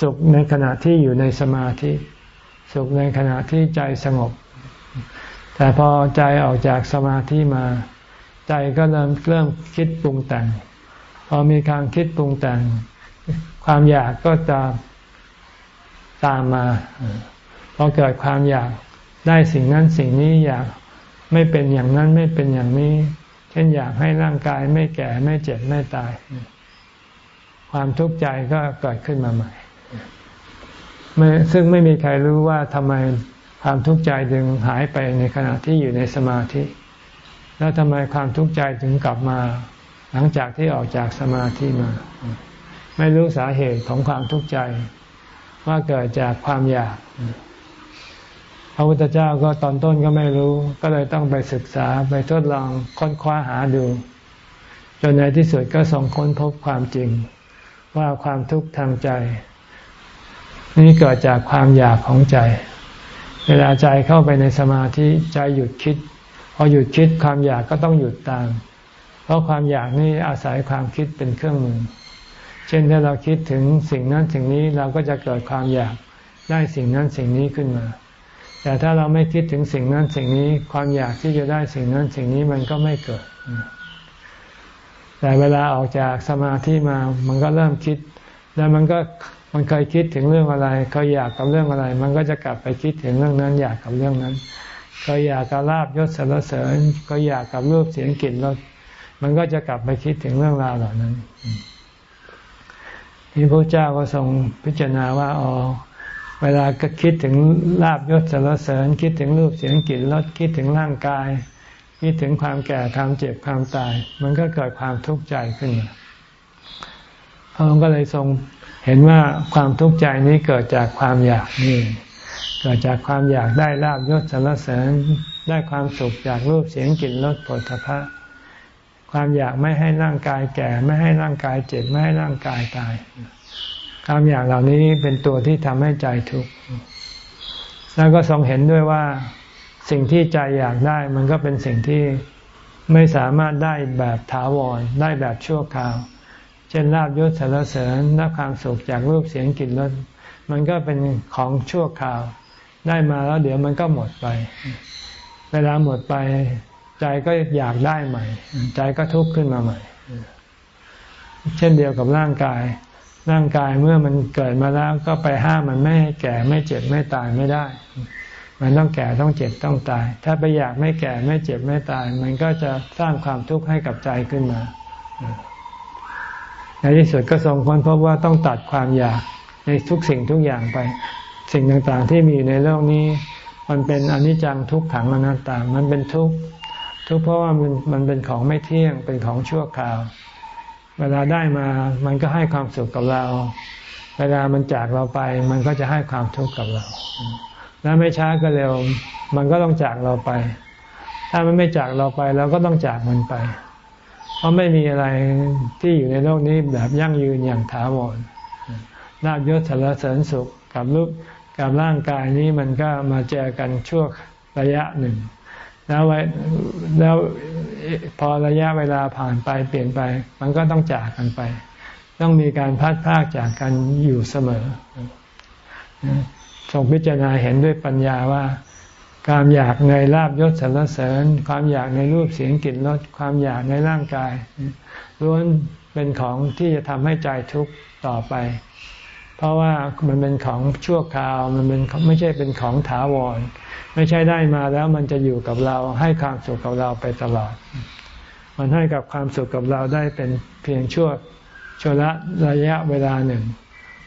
สุขในขณะที่อยู่ในสมาธิ สุขในขณะที่ใจสงบ แต่พอใจออกจากสมาธิมา ใจก็เริ่มเริ่มคิดปรุงแต่ง พอมีการคิดปรุงแต่ง ความอยากก็จะตามมา พอเกิดความอยากได้สิ่งนั้นสิ่งนี้อยากไม่เป็นอย่างนั้นไม่เป็นอย่างนี้ เช่นอยากให้ร่างกายไม่แก่ไม่เจ็บไม่ตาย ความทุกข์ใจก็เกิดขึ้นมาใหม่ซึ่งไม่มีใครรู้ว่าทำไมความทุกข์ใจจึงหายไปในขณะที่อยู่ในสมาธิ แล้วทำไมความทุกข์ใจถึงกลับมา หลังจากที่ออกจากสมาธิมา ไม่รู้สาเหตุของความทุกข์ใจ ว่าเกิดจากความอยาก พระพุทธเจ้าก็ตอนต้นก็ไม่รู้ ก็เลยต้องไปศึกษาไปทดลองค้นคว้าหาดู จนในที่สุดก็ส่งค้นพบความจริง ว่าความทุกข์ทางใจ นี่เกิดจากความอยากของใจ เวลาใจเข้าไปในสมาธิใจหยุดคิด พอหยุดคิดความอยากก็ต้องหยุดตาม เพราะความอยากนี่อาศัยความคิดเป็นเครื่องมือ เช่นถ้าเราคิดถึงสิ่งนั้นสิ่งนี้เราก็จะเกิดความอยากได้สิ่งนั้นสิ่งนี้ขึ้นมา แต่ถ้าเราไม่คิดถึงสิ่งนั้นสิ่งนี้ความอยากที่จะได้สิ่งนั้นสิ่งนี้มันก็ไม่เกิด แต่เวลาออกจากสมาธิมามันก็เริ่มคิด แล้วมันก็มันเคยคิดถึงเรื่องอะไร เคยอยากกับเรื่องอะไร มันก็จะกลับไปคิดถึงเรื่องนั้น อยากกับเรื่องนั้น เคยอยากกับลาบยศสรรเสริญ ก็อยากกับรูปเสียงกลิ่นรสมันก็จะกลับไปคิดถึงเรื่องราวเหล่านั้นที่พระเจ้าก็ทรงพิจารณาว่าอ๋อ เวลาก็คิดถึงลาบยศสารเสริญ คิดถึงรูปเสียงกลิ่นรสคิดถึงร่างกาย คิดถึงความแก่ความเจ็บความตาย มันก็เกิดความทุกข์ใจขึ้นมาพระองค์ก็เลยทรงเห็นว่าความทุกข์ใจนี้เกิดจากความอยากนี่เกิดจากความอยากได้ลาบยศสารเสริญได้ความสุขจากรูปเสียงกลิ่นรสผลพภะความอยากไม่ให้ร่างกายแก่ ไม่ให้ร่างกายเจ็บไม่ให้ร่างกายตาย ความอยากเหล่านี้เป็นตัวที่ทำให้ใจทุกข์แล้วก็ทรงเห็นด้วยว่าสิ่งที่ใจอยากได้ มันก็เป็นสิ่งที่ไม่สามารถได้แบบถาวร ได้แบบชั่วคราว เช่นลาบยศสารเสริญนับความสุขจากรูปเสียงกลิ่นรสมันก็เป็นของชั่วคราว ได้มาแล้วเดี๋ยวมันก็หมดไป เวลาหมดไป ใจก็อยากได้ใหม่ ใจก็ทุกข์ขึ้นมาใหม่ เช่นเดียวกับร่างกาย ร่างกายเมื่อมันเกิดมาแล้วก็ไปห้ามมันไม่แก่ไม่เจ็บไม่ตายไม่ได้ มันต้องแก่ต้องเจ็บต้องตาย ถ้าไปอยากไม่แก่ไม่เจ็บไม่ตาย มันก็จะสร้างความทุกข์ให้กับใจขึ้นมา ในที่สุดก็ทรงค้นพบว่าต้องตัดความอยากในทุกสิ่งทุกอย่างไป สิ่งต่างๆที่มีอยู่ในโลกนี้ มันเป็นอนิจจังทุกขังอนัตตา มันเป็นทุกข์ทุกข์เพราะว่ามันมันเป็นของไม่เที่ยงเป็นของชั่วคราว เวลาได้มามันก็ให้ความสุขกับเรา เวลามันจากเราไป มันก็จะให้ความทุกข์กับเรา แล้วไม่ช้าก็เร็ว มันก็ต้องจากเราไป ถ้ามันไม่จากเราไปเราก็ต้องจากมันไป เพราะไม่มีอะไรที่อยู่ในโลกนี้แบบยั่งยืนอย่างถาวรลาบยศสารเสริญสุขกับรูปกับร่างกายนี้มันก็มาเจอกันช่วงระยะหนึ่ง แล้วไว้แล้วพอระยะเวลาผ่านไปเปลี่ยนไป มันก็ต้องจากกันไป ต้องมีการพัดพากจากกันอยู่เสมอทรงพิจารณาเห็นด้วยปัญญาว่า ความอยากในลาบยศสรรเสริญ ความอยากในรูปเสียงกลิ่นรสความอยากในร่างกายล้วนเป็นของที่จะทำให้ใจทุกข์ต่อไป เพราะว่ามันเป็นของชั่วคราว มันเป็นไม่ใช่เป็นของถาวร ไม่ใช่ได้มาแล้วมันจะอยู่กับเราให้ความสุขกับเราไปตลอด มันให้กับความสุขกับเราได้เป็นเพียงชั่วชั่วละระยะเวลาหนึ่ง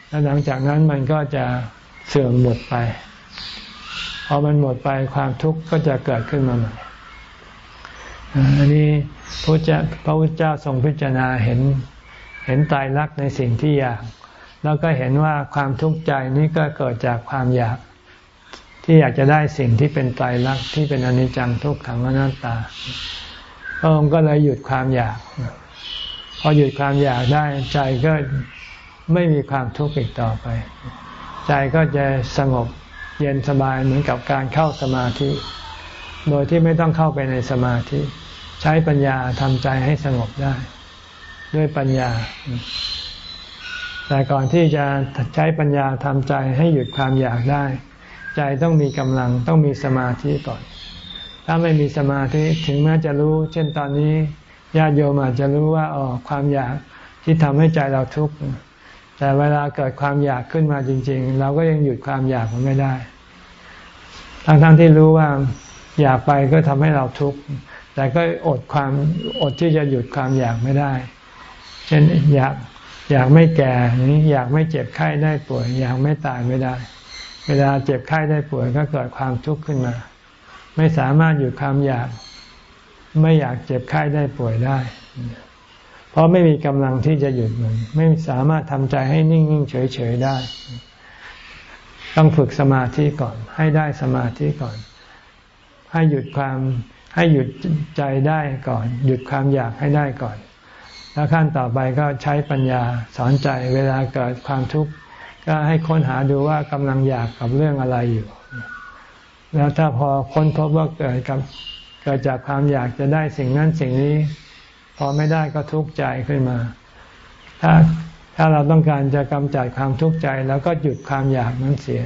แล้วหลังจากนั้นมันก็จะเสื่อมหมดไป พอมันหมดไปความทุกข์ก็จะเกิดขึ้นมาใหม่อันนี้พระเจ้าพระพุทธเจ้าทรงพิจารณาเห็นเห็นตายรักในสิ่งที่อยาก แล้วก็เห็นว่าความทุกข์ใจนี้ก็เกิดจากความอยาก ที่อยากจะได้สิ่งที่เป็นไตรลักษณ์ที่เป็นอนิจจังทุกขังอนัตตาพระองค์ก็เลยหยุดความอยาก พอหยุดความอยากได้ใจก็ไม่มีความทุกข์อีกต่อไป ใจก็จะสงบเย็นสบายเหมือนกับการเข้าสมาธิ โดยที่ไม่ต้องเข้าไปในสมาธิ ใช้ปัญญาทำใจให้สงบได้ ด้วยปัญญา แต่ก่อนที่จะใช้ปัญญาทำใจให้หยุดความอยากได้ ใจต้องมีกำลังต้องมีสมาธิก่อน ถ้าไม่มีสมาธิถึงแม้จะรู้ เช่นตอนนี้ญาติโยมอาจจะรู้ว่าอ๋อความอยากที่ทำให้ใจเราทุกข์แต่เวลาเกิดความอยากขึ้นมาจริง ๆ เราก็ยังหยุดความอยากมันไม่ได้ ทั้งๆทที่รู้ว่าอยากไปก็ทำให้เราทุกข์แต่ก็อดความอดที่จะหยุดความอยากไม่ได้ เช่นอยาก อยากไม่แก่อยากไม่เจ็บไข้ได้ป่วย อยากไม่ตายไม่ได้ เวลาเจ็บไข้ได้ป่วยก็เกิดความทุกข์ขึ้นมา ไม่สามารถหยุดความอยาก ไม่อยากเจ็บไข้ได้ป่วยได้ เพราะไม่มีกำลังที่จะหยุดมัน ไม่สามารถทำใจให้นิ่งๆเฉยๆได้ ต้องฝึกสมาธิก่อน ให้ได้สมาธิก่อน ให้หยุดความให้หยุดใจได้ก่อน หยุดความอยากให้ได้ก่อน แล้วขั้นต่อไปก็ใช้ปัญญาสอนใจเวลาเกิดความทุกข์ก็ให้ค้นหาดูว่ากำลังอยากกับเรื่องอะไรอยู่ แล้วถ้าพอค้นพบว่าเกิดกับเกิดจากความอยากจะได้สิ่งนั้นสิ่งนี้ พอไม่ได้ก็ทุกข์ใจขึ้นมา ถ้าถ้าเราต้องการจะกำจัดความทุกข์ใจ แล้วก็หยุดความอยากนั้นเสีย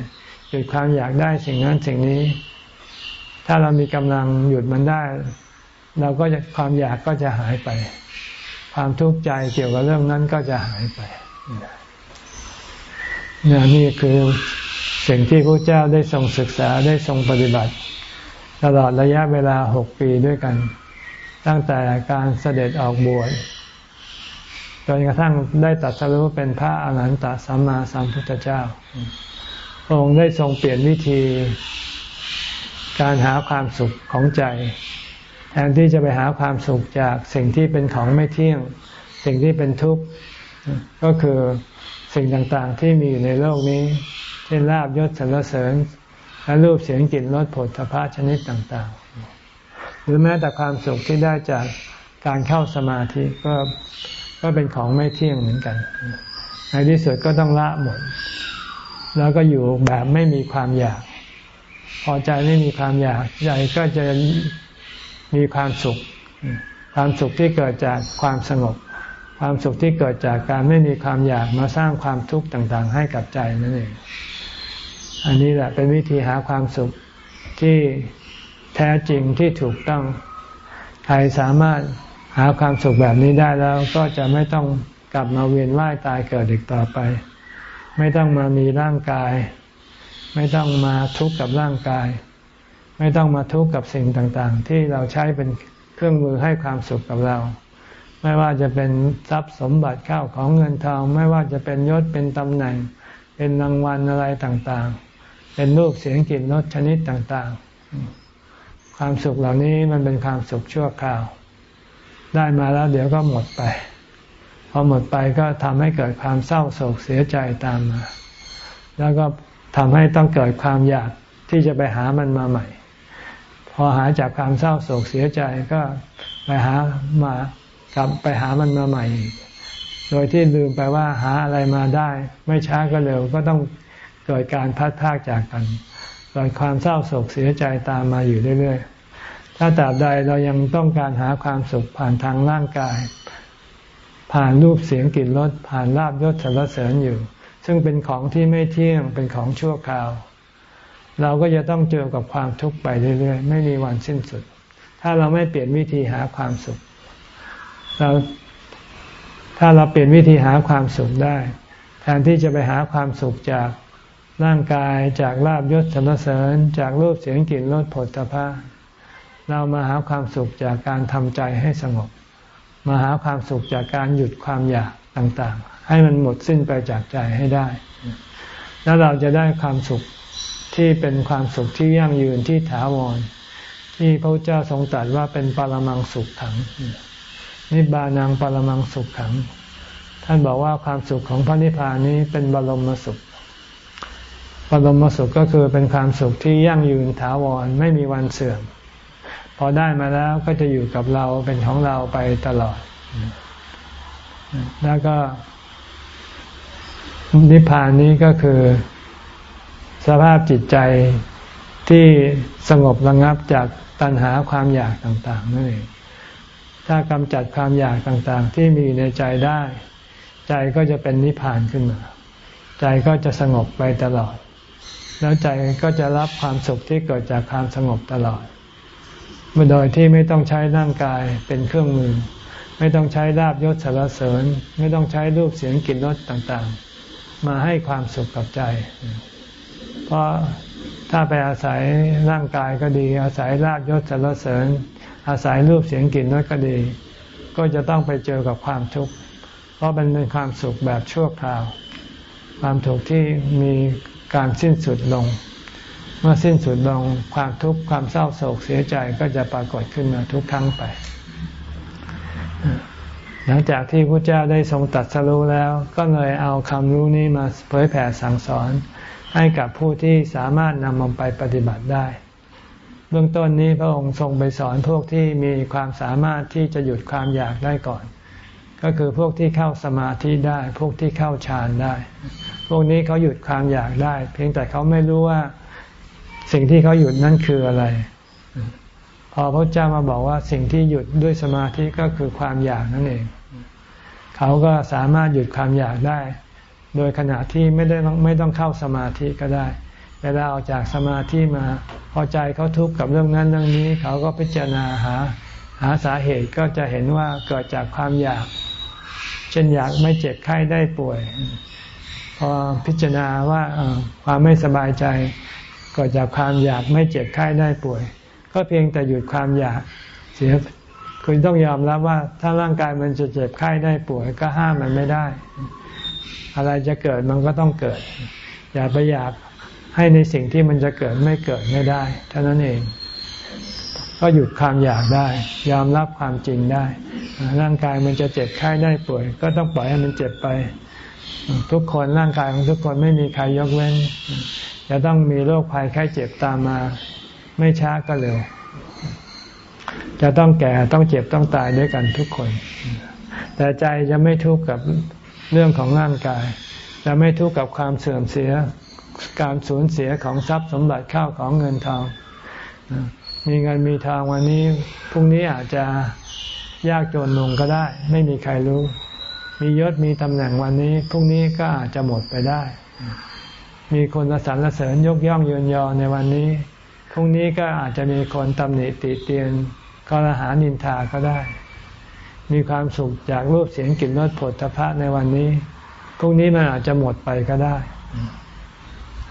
หยุดความอยากได้สิ่งนั้นสิ่งนี้ ถ้าเรามีกำลังหยุดมันได้ เราก็จะความอยากก็จะหายไป ความทุกข์ใจเกี่ยวกับเรื่องนั้นก็จะหายไปเนี่ยนี่คือสิ่งที่พระเจ้าได้ทรงศึกษาได้ทรงปฏิบัติ ตลอดระยะเวลาหกปีด้วยกัน ตั้งแต่การเสด็จออกบวชจนกระทั่งได้ตัดสรู้เป็นพระอรหันตสัมมาสัมพุทธเจ้า องค์ได้ทรงเปลี่ยนวิธี การหาความสุขของใจ แทนที่จะไปหาความสุขจากสิ่งที่เป็นของไม่เที่ยง สิ่งที่เป็นทุกข์ ก็คือสิ่งต่างๆที่มีอยู่ในโลกนี้ เช่นลาบยศสรรเสริญ และรูปเสียงกลิ่นรสผลพระชนิดต่างๆ หรือแม้แต่ความสุขที่ได้จากการเข้าสมาธิก็ก็เป็นของไม่เที่ยงเหมือนกัน ในที่สุดก็ต้องละหมด แล้วก็อยู่แบบไม่มีความอยาก พอใจไม่มีความอยากใจก็จะ มีความสุข ความสุขที่เกิดจากความสงบ ความสุขที่เกิดจากการไม่มีความอยากมาสร้างความทุกข์ต่างๆ ให้กับใจนั่นเอง อันนี้แหละเป็นวิธีหาความสุขที่แท้จริงที่ถูกต้อง ใครสามารถหาความสุขแบบนี้ได้แล้วก็จะไม่ต้องกลับมาเวียนว่ายตายเกิดอีกต่อไป ไม่ต้องมามีร่างกาย ไม่ต้องมาทุกข์กับร่างกาย ไม่ต้องมาทุกข์กับสิ่งต่างๆ ที่เราใช้เป็นเครื่องมือให้ความสุขกับเรา ไม่ว่าจะเป็นทรัพย์สมบัติข้าวของเงินทอง ไม่ว่าจะเป็นยศเป็นตำแหน่ง เป็นรางวัลอะไรต่างๆ เป็นรูปเสียงกลิ่นรสชนิดต่างๆ ความสุขเหล่านี้มันเป็นความสุขชั่วคราว ได้มาแล้วเดี๋ยวก็หมดไป พอหมดไปก็ทำให้เกิดความเศร้าโศกเสียใจตามมา แล้วก็ทำให้ต้องเกิดความอยากที่จะไปหามันมาใหม่ พอหายจากความเศร้าโศกเสียใจก็ไปหามา กลับไปหามันมาใหม่โดยที่ลืมไปว่าหาอะไรมาได้ ไม่ช้าก็เร็วก็ต้องเกิดการพัดพากจากกันเกิดความเศร้าโศกเสียใจตามมาอยู่เรื่อยๆ ถ้าตราบใดเรายังต้องการหาความสุขผ่านทางร่างกาย ผ่านรูปเสียงกลิ่นรสผ่านลาบยศสรรเสริญอยู่ ซึ่งเป็นของที่ไม่เที่ยงเป็นของชั่วคราว เราก็จะต้องเจอกับความทุกข์ไปเรื่อยๆ ไม่มีวันสิ้นสุด ถ้าเราไม่เปลี่ยนวิธีหาความสุข เราถ้าเราเปลี่ยนวิธีหาความสุขได้แทนที่จะไปหาความสุขจากร่างกายจากลาบยศสรรเสริญ จากรูปเสียงกลิ่นรสผลตภะเรามาหาความสุขจากการทำใจให้สงบ มาหาความสุขจากการหยุดความอยากต่างๆ ให้มันหมดสิ้นไปจากใจให้ได้ แล้วเราจะได้ความสุข ที่เป็นความสุขที่ยั่งยืนที่ถาวร ที่พระเจ้าทรงตรัสว่าเป็นปรมังสุขขัง นิบานังปรมังสุขขัง ท่านบอกว่าความสุขของพระนิพพานนี้เป็นบรมสุขบรมสุขก็คือเป็นความสุขที่ยั่งยืนถาวรไม่มีวันเสื่อม พอได้มาแล้วก็จะอยู่กับเราเป็นของเราไปตลอด แล้วก็นิพพานนี้ก็คือ สภาพจิตใจที่สงบระงับจากตัณหาความอยากต่างๆนั่นเองถ้ากำจัดความอยากต่างๆ ที่มีในใจได้ ใจก็จะเป็นนิพพานขึ้นมา ใจก็จะสงบไปตลอด แล้วใจก็จะรับความสุขที่เกิดจากความสงบตลอดโดยที่ไม่ต้องใช้ร่างกายเป็นเครื่องมือ ไม่ต้องใช้ลาบยศสารเสริญ ไม่ต้องใช้รูปเสียงกลิ่นรสต่างๆ มาให้ความสุขกับใจ เพราะถ้าไปอาศัยร่างกายก็ดี อาศัยลาบยศสารเสริญ อาศัยรูปเสียงกลิ่นรสก็ดี ก็จะต้องไปเจอกับความทุกข์ เพราะมันเป็นความสุขแบบชั่วคราว ความทุกข์ที่มีการสิ้นสุดลง เมื่อสิ้นสุดลงความทุกข์ความเศร้าโศกเสียใจก็จะปรากฏขึ้นมาทุกครั้งไป หลังจากที่พระเจ้าได้ทรงตัดสรู้แล้ว ก็เลยเอาคำรู้นี้มาเผยแผ่สั่งสอน ให้กับผู้ที่สามารถนำมันไปปฏิบัติได้ เบื้องต้นนี้พระองค์ทรงไปสอนพวกที่มีความสามารถที่จะหยุดความอยากได้ก่อน ก็คือพวกที่เข้าสมาธิได้ พวกที่เข้าฌานได้ พวกนี้เขาหยุดความอยากได้ เพียงแต่เขาไม่รู้ว่าสิ่งที่เขาหยุดนั่นคืออะไร พอพระเจ้ามาบอกว่าสิ่งที่หยุดด้วยสมาธิก็คือความอยากนั่นเอง เขาก็สามารถหยุดความอยากได้ โดยขณะที่ไม่ได้ไม่ต้องเข้าสมาธิก็ได้เวลาออกจากสมาธิมา พอใจเขาทุกข์กับเรื่องนั้นเรื่องนี้ เขาก็พิจารณาหาหาสาเหตุก็จะเห็นว่าเกิดจากความอยาก เช่นอยากไม่เจ็บไข้ได้ป่วย พอพิจารณาว่าความไม่สบายใจเกิดจากความอยากไม่เจ็บไข้ได้ป่วย ก็เพียงแต่หยุดความอยากเสียคุณต้องยอมรับว่าถ้าร่างกายมันจะเจ็บไข้ได้ป่วยก็ห้ามมันไม่ได้ อะไรจะเกิดมันก็ต้องเกิด อย่าไปอยากให้ในสิ่งที่มันจะเกิดไม่เกิดไม่ได้เท่านั้นเอง ก็หยุดความอยากได้ ยอมรับความจริงได้ ร่างกายมันจะเจ็บไข้ได้ป่วย ก็ต้องปล่อยให้มันเจ็บไป ทุกคนร่างกายของทุกคนไม่มีใครยกเว้น จะต้องมีโรคภัยไข้เจ็บตามมา ไม่ช้าก็เร็ว จะต้องแก่ต้องเจ็บต้องตายด้วยกันทุกคน แต่ใจจะไม่ทุกข์กับ เรื่องของร่างกายจะไม่ทุกข์กับความเสื่อมเสีย การสูญเสียของทรัพย์สมบัติข้าวของเงินทอง มีเงินมีทองวันนี้พรุ่งนี้อาจจะยากจนลงก็ได้ ไม่มีใครรู้ มียศมีตำแหน่งวันนี้พรุ่งนี้ก็อาจจะหมดไปได้ มีคนสรรเสริญยกย่องยืนยอในวันนี้พรุ่งนี้ก็อาจจะมีคนตำหนิติเตียนกรหานินทาก็ได้ มีความสุขจากรูปเสียงกลิ่นรสผลพระในวันนี้พรุ่งนี้มันอาจจะหมดไปก็ได้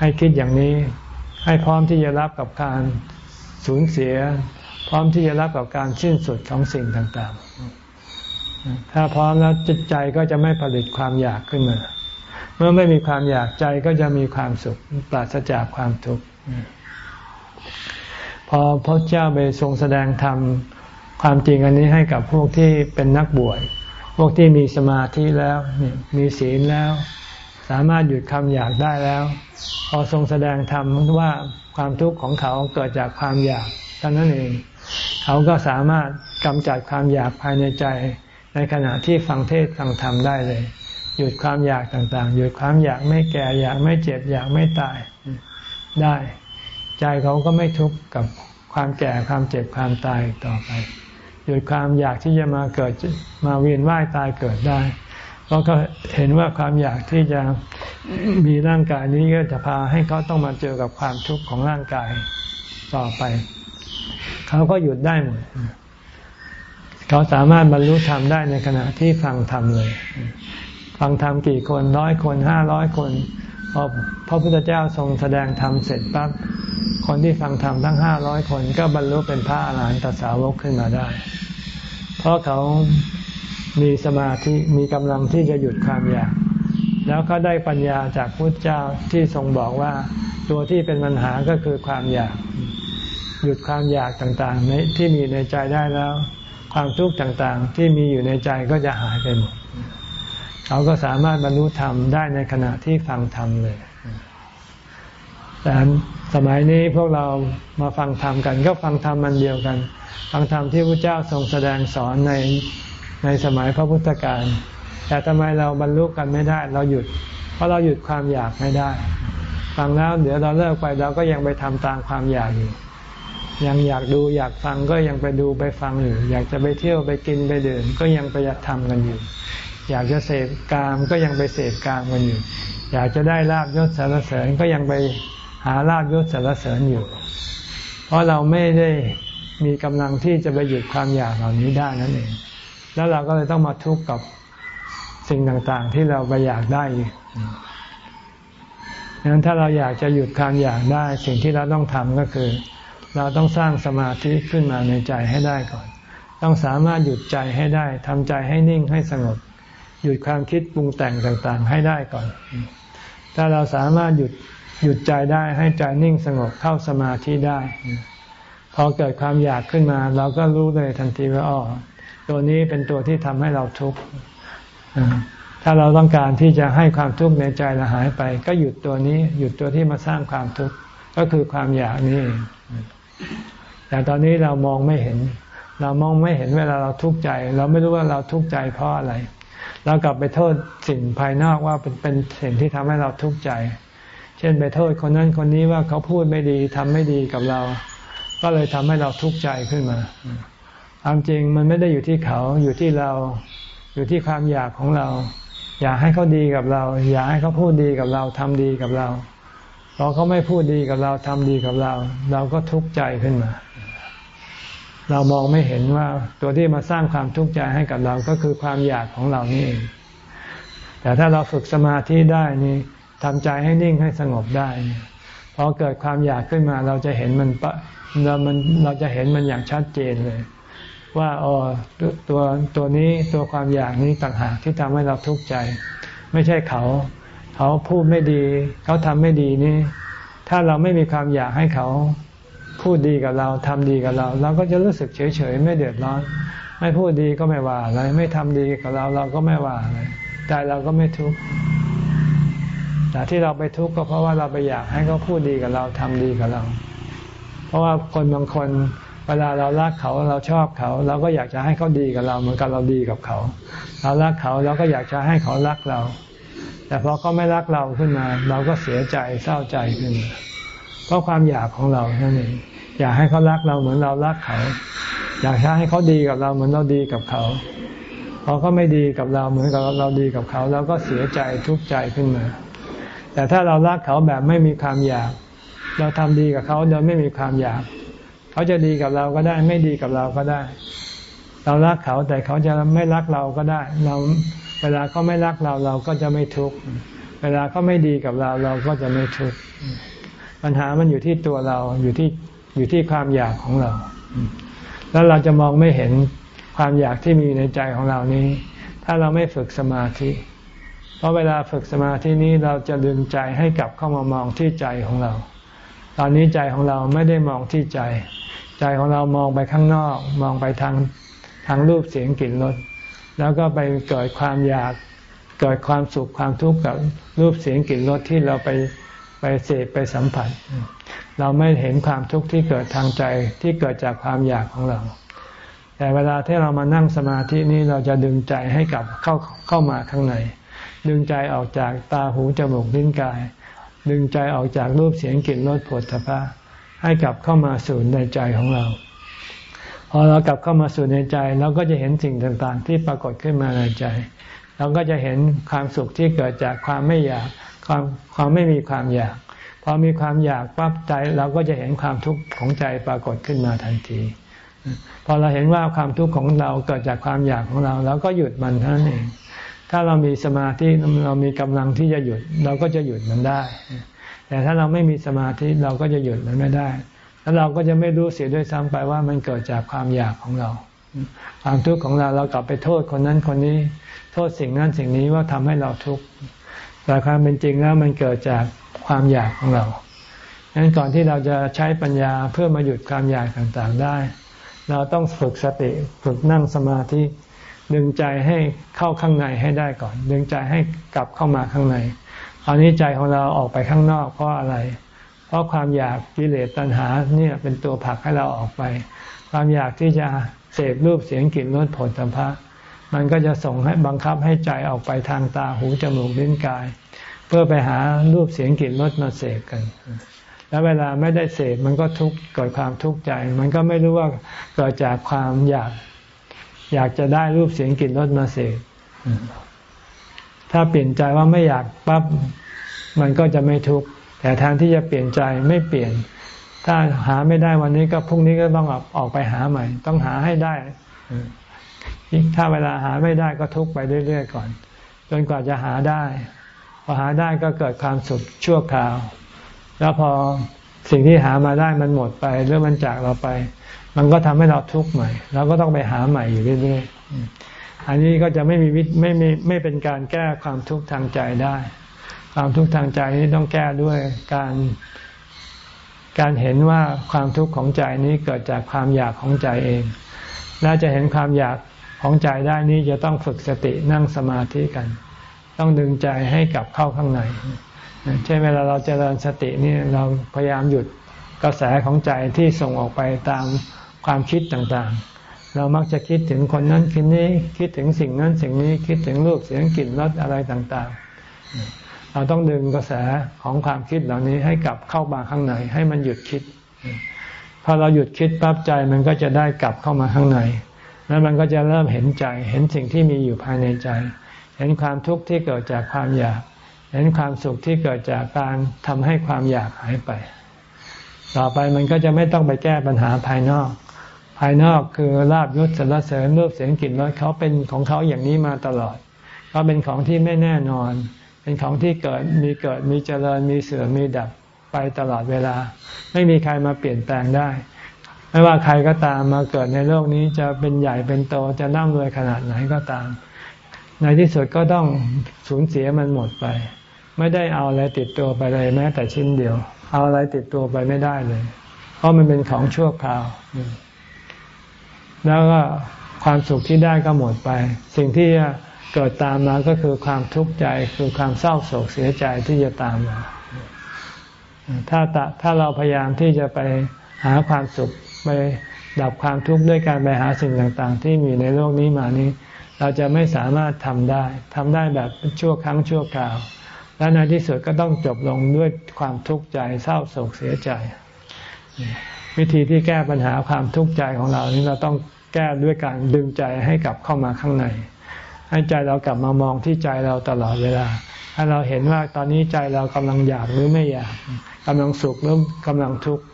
ให้คิดอย่างนี้ ให้พร้อมที่จะรับกับการสูญเสีย พร้อมที่จะรับกับการสิ้นสุดของสิ่งต่างๆ ถ้าพร้อมแล้วจิตใจก็จะไม่ผลิตความอยากขึ้นมา เมื่อไม่มีความอยากใจก็จะมีความสุขปราศจากความทุกข์พอพระเจ้าไปทรงแสดงธรรม ความจริงอันนี้ให้กับพวกที่เป็นนักบวชพวกที่มีสมาธิแล้วมีศีลแล้ว สามารถหยุดความอยากได้แล้ว พอทรงแสดงธรรมว่าความทุกข์ของเขาเกิดจากความอยากเท่านั้นเอง เขาก็สามารถกำจัดความอยากภายในใจ ในขณะที่ฟังเทศฟังธรรมได้เลย หยุดความอยากต่างๆ หยุดความอยากไม่แก่อยากไม่เจ็บอยากไม่ตายได้ ใจเขาก็ไม่ทุกข์กับความแก่ความเจ็บความตายต่อไป หยุดความอยากที่จะมาเกิดมาเวียนว่ายตายเกิดได้ เพราะเขาเห็นว่าความอยากที่จะมีร่างกายนี้ก็จะพาให้เขาต้องมาเจอกับความทุกข์ของร่างกายต่อไป เขาก็หยุดได้หมดเขาสามารถบรรลุธรรมได้ในขณะที่ฟังธรรมเลย ฟังธรรมกี่คนร้อยคนห้าร้อยคน พอพระพุทธเจ้าทรงแสดงธรรมเสร็จปั๊บคนที่ฟังธรรมทั้งห้าร้อยคนก็บรรลุเป็นพระอรหันตสาวกขึ้นมาได้ เพราะเขามีสมาธิมีกำลังที่จะหยุดความอยาก แล้วก็ได้ปัญญาจากพุทธเจ้าที่ทรงบอกว่าตัวที่เป็นปัญหาก็คือความอยาก หยุดความอยากต่างๆที่มีในใจได้แล้ว ความทุกข์ต่างๆ ที่มีอยู่ในใจก็จะหายไปหมด เขาก็สามารถบรรลุธรรมได้ในขณะที่ฟังธรรมเลย แต่สมัยนี้พวกเรามาฟังธรรมกัน ก็ฟังธรรมมันเดียวกัน ฟังธรรมที่พระเจ้าทรงแสดงสอนในในสมัยพระพุทธการแต่ทำไมเราบรรลุกันไม่ได้ เราหยุด เพราะเราหยุดความอยากไม่ได้ ฟังแล้วเดี๋ยวเราเลิกไปเราก็ยังไปทำตามความอยากอยู่ ยังอยากดูอยากฟังก็ยังไปดูไปฟังอยู่ อยากจะไปเที่ยวไปกินไปดื่มก็ยังไปทำกันอยู่ อยากจะเสพกามก็ยังไปเสพกามกันอยู่ อยากจะได้ลาบยศสารเสริญก็ยังไปหาลาบยศสารเสริญอยู่ เพราะเราไม่ได้มีกำลังที่จะไปหยุดความอยากเหล่านี้ได้นั่นเองแล้วเราก็เลยต้องมาทุกข์กับสิ่งต่างๆ ที่เราไปอยากได้ดังนั้นถ้าเราอยากจะหยุดความอยากได้ สิ่งที่เราต้องทำก็คือ เราต้องสร้างสมาธิขึ้นมาในใจให้ได้ก่อน ต้องสามารถหยุดใจให้ได้ทำใจให้นิ่งให้สงบ หยุดความคิดปรุงแต่งต่างๆ ให้ได้ก่อน ถ้าเราสามารถหยุดหยุดใจได้ให้ใจนิ่งสงบเข้าสมาธิได้ พอเกิดความอยากขึ้นมา เราก็รู้เลยทันทีว่าอ๋อตัวนี้เป็นตัวที่ทำให้เราทุกข์ถ้าเราต้องการที่จะให้ความทุกข์ในใจเราหายไป ก็หยุดตัวนี้ หยุดตัวที่มาสร้างความทุกข์ก็คือความอยากนี้แต่ตอนนี้เรามองไม่เห็น เรามองไม่เห็นเวลาเราทุกข์ใจ เราไม่รู้ว่าเราทุกข์ใจเพราะอะไร เรากลับไปโทษสิ่งภายนอกว่าเป็นเป็นสิ่งที่ทำให้เราทุกข์ใจ เช่นไปโทษคนนั้นคนนี้ว่าเขาพูดไม่ดีทำไม่ดีกับเรา ก็เลยทำให้เราทุกข์ใจขึ้นมาความจริงมันไม่ได้อยู่ที่เขาอยู่ที่เราอยู่ที่ความอยากของเรา อยากให้เขาดีกับเรา อยากให้เขาพูดดีกับเราทำดีกับเราพอเขาไม่พูดดีกับเราทำดีกับเรา เราก็ทุกข์ใจขึ้นมา เรามองไม่เห็นว่าตัวที่มาสร้างความทุกข์ใจให้กับเราก็คือความอยากของเรานี่เองแต่ถ้าเราฝึกสมาธิได้นี่ทำใจให้นิ่งให้สงบได้พอเกิดความอยากขึ้นมาเราจะเห็นมันปะเรามันเราจะเห็นมันอย่างชัดเจนเลย ว่าอ๋อตัวตัวนี้ตัวความอยากนี้ต่างหากที่ทำให้เราทุกข์ใจ ไม่ใช่เขา เขาพูดไม่ดี เขาทำไม่ดีนี่ ถ้าเราไม่มีความอยากให้เขา พูดดีกับเราทำดีกับเรา เราก็จะรู้สึกเฉยเฉยไม่เดือดร้อน ไม่พูดดีก็ไม่ว่าอะไรไม่ทำดีกับเราเราก็ไม่ว่าอะไรใจเราก็ไม่ทุกข์แต่ที่เราไปทุกข์ก็เพราะว่าเราไปอยากให้เขาพูดดีกับเราทำดีกับเรา เพราะว่าคนบางคนเวลาเรารักเขาเราชอบเขา เราก็อยากจะให้เขาดีกับเราเหมือนกับเราดีกับเขา เรารักเขาเราก็อยากจะให้เขารักเรา แต่พอเขาไม่รักเราขึ้นมา เราก็เสียใจเศร้าใจขึ้นเพ ราะความอยากของเรานั่นเองอยากให้เขารักเราเหมือนเรารักเขา อยากให้เขาดีกับเราเหมือนเราดีกับเขาพอเขาไม่ดีกับเราเหมือนกับเราดีกับเขาเราก็เสียใจทุกข์ใจขึ้นมา แต่ถ้าเรารักเขาแบบไม่มีความอยาก เราทำดีกับเขาโดยไม่มีความอยาก เขาจะดีกับเราก็ได้ ไม่ดีกับเราก็ได้ เรารักเขาแต่เขาจะไม่รักเราก็ได้ เราเวลาเขาไม่รักเราเราก็จะไม่ทุกข์เวลาเขาไม่ดีกับเราเราก็จะไม่ทุกข์ ปัญหามันอยู่ที่ตัวเราอยู่ที่อยู่ที่ความอยากของเรา แล้วเราจะมองไม่เห็นความอยากที่มีในใจของเรานี้ ถ้าเราไม่ฝึกสมาธิ เพราะเวลาฝึกสมาธินี้เราจะดึงใจให้กลับเข้ามามองที่ใจของเรา ตอนนี้ใจของเราไม่ได้มองที่ใจ ใจของเรามองไปข้างนอก มองไปทางทางรูปเสียงกลิ่นรสแล้วก็ไปเกิดความอยากเกิดความสุขความทุกข์กับรูปเสียงกลิ่นรสที่เราไป ไปเสพไปสัมผัส เราไม่เห็นความทุกข์ที่เกิดทางใจที่เกิดจากความอยากของเรา แต่เวลาที่เรามานั่งสมาธินี้เราจะดึงใจให้กลับเข้าเข้ามาข้างใน ดึงใจออกจากตาหูจมูกลิ้นกาย ดึงใจออกจากรูปเสียงกลิ่นรสผลถภะให้กลับเข้ามาสู่ในใจของเราพอเรากลับเข้ามาสู่ในใจเราก็จะเห็นสิ่งต่างๆ ที่ปรากฏขึ้นมาในใจ เราก็จะเห็นความสุขที่เกิดจากความไม่อยาก ความความไม่มีความอยากพอมีความอยากปั๊บใจเราก็จะเห็นความทุกข์ของใจปรากฏขึ้นมาทันที พอเราเห็นว่าความทุกข์ของเราเกิดจากความอยากของเราเราก็หยุดมันเท่านั้นเอง ถ้าเรามีสมาธิเรามีกำลังที่จะหยุด เราก็จะหยุดมันได้ แต่ถ้าเราไม่มีสมาธิเราก็จะหยุดมันไม่ได้ แล้วเราก็จะไม่รู้เสียด้วยซ้ำไปว่ามันเกิดจากความอยากของเรา ความทุกข์ของเราเรากลับไปโทษคนนั้นคนนี้ โทษสิ่งนั้นสิ่งนี้ว่าทำให้เราทุกข์ แต่ความเป็นจริงแล้วมันเกิดจากความอยากของเราดังนั้นก่อนที่เราจะใช้ปัญญาเพื่อมาหยุดความอยากต่างๆได้ เราต้องฝึกสติฝึกนั่งสมาธิดึงใจให้เข้าข้างในให้ได้ก่อน ดึงใจให้กลับเข้ามาข้างในคราวนี้ใจของเราออกไปข้างนอกเพราะอะไร เพราะความอยากกิเลสตัณหาเนี่ยเป็นตัวผลักให้เราออกไป ความอยากที่จะเสพรูปเสียงกลิ่นรสผลสัมผัส มันก็จะส่งให้บังคับให้ใจออกไปทางตาหูจมูกลิ้นกาย เพื่อไปหารูปเสียงกลิ่นรสมาเสพกัน แล้วเวลาไม่ได้เสพมันก็ทุกข์เกิดความทุกข์ใจ มันก็ไม่รู้ว่าเกิดจากความอยาก อยากจะได้รูปเสียงกลิ่นรสมาเสพถ้าเปลี่ยนใจว่าไม่อยากปั๊บมันก็จะไม่ทุกข์แต่แทนที่จะเปลี่ยนใจไม่เปลี่ยน ถ้าหาไม่ได้วันนี้ก็พรุ่งนี้ก็ต้องออกไปหาใหม่ ต้องหาให้ได้ ถ้าเวลาหาไม่ได้ก็ทุกไปเรื่อยๆก่อน จนกว่าจะหาได้ พอหาได้ก็เกิดความสุขชั่วคราว แล้วพอสิ่งที่หามาได้มันหมดไปหรือมันจากเราไป มันก็ทำให้เราทุกข์ใหม่เราก็ต้องไปหาใหม่อยู่เรื่อยๆอันนี้ก็จะไม่มีวิไม่ไม่ไม่เป็นการแก้ความทุกข์ทางใจได้ ความทุกข์ทางใจนี้ต้องแก้ด้วยการการเห็นว่าความทุกข์ของใจนี้เกิดจากความอยากของใจเองและจะเห็นความอยาก ของใจได้นี้จะต้องฝึกสตินั่งสมาธิกัน ต้องดึงใจให้กลับเข้าข้างในเช่นเวลาเราเจริญสตินี่เราพยายามหยุดกระแสของใจที่ส่งออกไปตามความคิดต่างๆ เรามักจะคิดถึงคนนั้นคิดนี้คิดถึงสิ่งนั้นสิ่งนี้คิดถึงรูปเสียงกลิ่นรสอะไรต่างๆ เราต้องดึงกระแสของความคิดเหล่านี้ให้กลับเข้ามาข้างในให้มันหยุดคิด พอเราหยุดคิดปั๊บใจมันก็จะได้กลับเข้ามาข้างใน แล้วมันก็จะเริ่มเห็นใจ เห็นสิ่งที่มีอยู่ภายในใจ เห็นความทุกข์ที่เกิดจากความอยาก เห็นความสุขที่เกิดจากการทำให้ความอยากหายไป ต่อไปมันก็จะไม่ต้องไปแก้ปัญหาภายนอก ภายนอกคือลาบยศสรรเสริญรูปเสียงกลิ่นรสเขาเป็นของเขาอย่างนี้มาตลอดก็เป็นของที่ไม่แน่นอน เป็นของที่เกิดมีเกิดมีเจริญมีเสื่อมมีดับไปตลอดเวลา ไม่มีใครมาเปลี่ยนแปลงได้ ไม่ว่าใครก็ตามมาเกิดในโลกนี้จะเป็นใหญ่เป็นโตจะร่ำรวยขนาดไหนก็ตาม ในที่สุดก็ต้องสูญเสียมันหมดไป ไม่ได้เอาอะไรติดตัวไปเลยแม้แต่ชิ้นเดียว เอาอะไรติดตัวไปไม่ได้เลย เพราะมันเป็นของชั่วคราว แล้วก็ความสุขที่ได้ก็หมดไป สิ่งที่เกิดตามมาก็คือความทุกข์ใจคือความเศร้าโศกเสียใจที่จะตามมาถ้าถ้าเราพยายามที่จะไปหาความสุข ไปดับความทุกข์ด้วยการไปหาสิ่งต่างๆ ที่มีในโลกนี้มานี้ เราจะไม่สามารถทำได้ทำได้แบบชั่วครั้งชั่วคราว และในที่สุดก็ต้องจบลงด้วยความทุกข์ใจเศร้าโศกเสียใจ วิธีที่แก้ปัญหาความทุกข์ใจของเรานี้เราต้องแก้ด้วยการดึงใจให้กลับเข้ามาข้างใน ให้ใจเรากลับมามองที่ใจเราตลอดเวลาให้เราเห็นว่าตอนนี้ใจเรากำลังอยากหรือไม่อยากกำลังสุขหรือกำลังทุกข์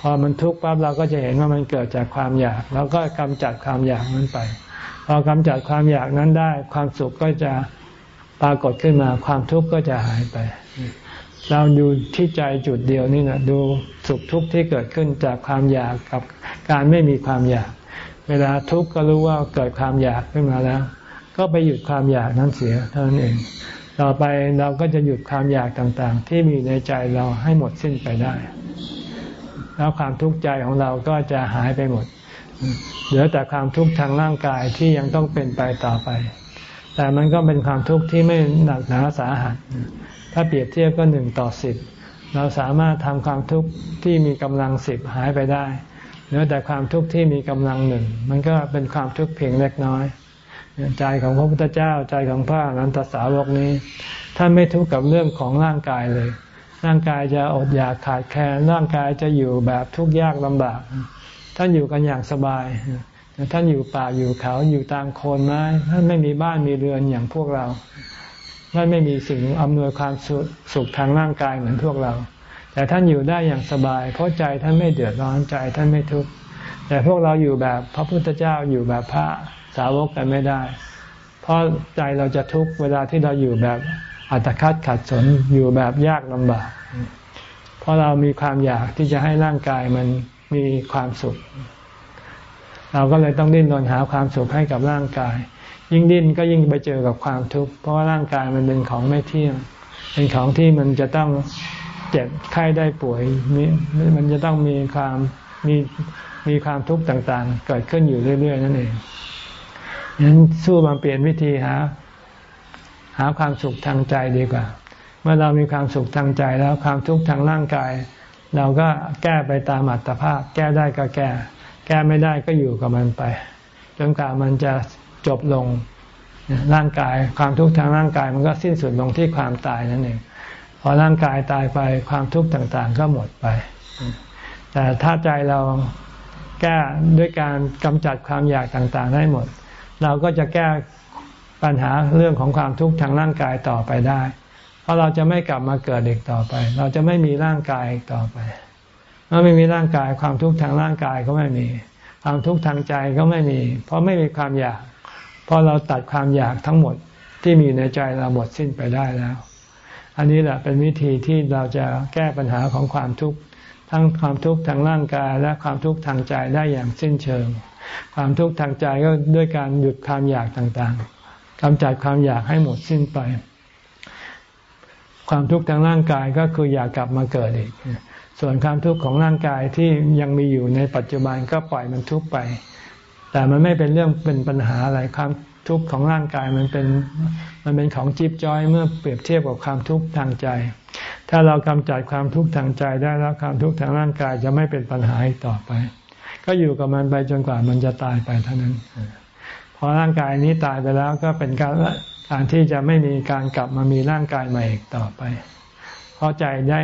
พอมันทุกข์ปั๊บเราก็จะเห็นว่ามันเกิดจากความอยากเราก็กำจัดความอยากนั้นไป พอกำจัดความอยากนั้นได้ ความสุขก็จะปรากฏขึ้นมา ความทุกข์ก็จะหายไป เราดูที่ใจจุดเดียวนี่นะดูสุขทุกข์ที่เกิดขึ้นจากความอยากกับการไม่มีความอยาก เวลาทุกข์ก็รู้ว่าเกิดความอยากขึ้นมาแล้ว ก็ไปหยุดความอยากนั้นเสียเท่านั้นเอง ต่อไปเราก็จะหยุดความอยากต่างๆ ที่มีในใจเราให้หมดสิ้นไปได้ แล้วความทุกข์ใจของเราก็จะหายไปหมด เหลือแต่ความทุกข์ทางร่างกายที่ยังต้องเป็นไปต่อไป แต่มันก็เป็นความทุกข์ที่ไม่หนักหนาสาหัส ถ้าเปรียบเทียบก็หนึ่งต่อสิบเราสามารถทำความทุกข์ที่มีกำลังสิบหายไปได้เหลือแต่ความทุกข์ที่มีกำลังหนึ่งมันก็เป็นความทุกข์เพียงเล็กน้อย ใจของพระพุทธเจ้าใจของพระอนันตสาวกนี้ท่านไม่ทุกข์กับเรื่องของร่างกายเลย ร่างกายจะอดอยากขาดแคลนร่างกายจะอยู่แบบทุกข์ยากลำบาก ท่านอยู่กันอย่างสบาย ท่านอยู่ป่าอยู่เขาอยู่ตามโคนไม้ท่านไม่มีบ้านมีเรือนอย่างพวกเราท่านไม่มีสิ่งอำนวยความสุขทางร่างกายเหมือนพวกเรา แต่ท่านอยู่ได้อย่างสบาย เพราะใจท่านไม่เดือดร้อนใจท่านไม่ทุกข์แต่พวกเราอยู่แบบพระพุทธเจ้าอยู่แบบพระสาวกกันไม่ได้ เพราะใจเราจะทุกข์เวลาที่เราอยู่แบบ อัตคัดขัดสนอยู่แบบยากลำบาก เพราะเรามีความอยากที่จะให้ร่างกายมันมีความสุข เราก็เลยต้องดิ้นรนหาความสุขให้กับร่างกาย ยิ่งดิ้นก็ยิ่งไปเจอกับความทุกข์เพราะว่าร่างกายมันเป็นของไม่เที่ยง เป็นของที่มันจะต้องเจ็บไข้ได้ป่วยม,มันจะต้องมีความมีมีความทุกข์ต่างๆ เกิดขึ้นอยู่เรื่อย ๆ นั่นเองนั้นสู้มาเปลี่ยนวิธีหา หาความสุขทางใจดีกว่า เมื่อเรามีความสุขทางใจแล้วความทุกข์ทางร่างกาย เราก็แก้ไปตามอัตภาพ แก้ได้ก็แก้ แก้ไม่ได้ก็อยู่กับมันไป จนกว่ามันจะจบลงร่างกายความทุกข์ทางร่างกายมันก็สิ้นสุดลงที่ความตายนั่นเองพอร่างกายตายไปความทุกข์ต่างๆ ก็หมดไป แต่ถ้าใจเราแก้ด้วยการกำจัดความอยากต่างๆ ได้หมด เราก็จะแก้ ปัญหาเรื่องของความทุกข์ทางร่างกายต่อไปได้ เพราะเราจะไม่กลับมาเกิดเด็กต่อไป เราจะไม่มีร่างกายอีกต่อไป เมื่อไม่มีร่างกายความทุกข์ทางร่างกายก็ไม่มี ความทุกข์ทางใจก็ไม่มี เพราะไม่มีความอยาก เพราะเราตัดความอยากทั้งหมดที่มีในใจเราหมดสิ้นไปได้แล้ว อันนี้แหละเป็นวิธีที่เราจะแก้ปัญหาของความทุกข์ทั้งความทุกข์ทางร่างกายและความทุกข์ทางใจได้อย่างสิ้นเชิง ความทุกข์ทางใจก็ด้วยการหยุดความอยากต่างๆ กำจัดความอยากให้หมดสิ้นไป ความทุกข์ทางร่างกายก็คืออยากกลับมาเกิดอีก ส่วนความทุกข์ของร่างกายที่ยังมีอยู่ในปัจจุบันก็ปล่อยมันทุกข์ไป แต่มันไม่เป็นเรื่องเป็นปัญหาอะไรความทุกข์ของร่างกายมันเป็นมันเป็นของจิ๊บจ้อยเมื่อเปรียบเทียบกับความทุกข์ทางใจ ถ้าเรากำจัดความทุกข์ทางใจได้แล้วความทุกข์ทางร่างกายจะไม่เป็นปัญหาอีกต่อไป ก็อยู่กับมันไปจนกว่ามันจะตายไปเท่านั้น พอร่างกายนี้ตายไปแล้วก็เป็นการการที่จะไม่มีการกลับมามีร่างกายใหม่อีกต่อไป เพราะใจได้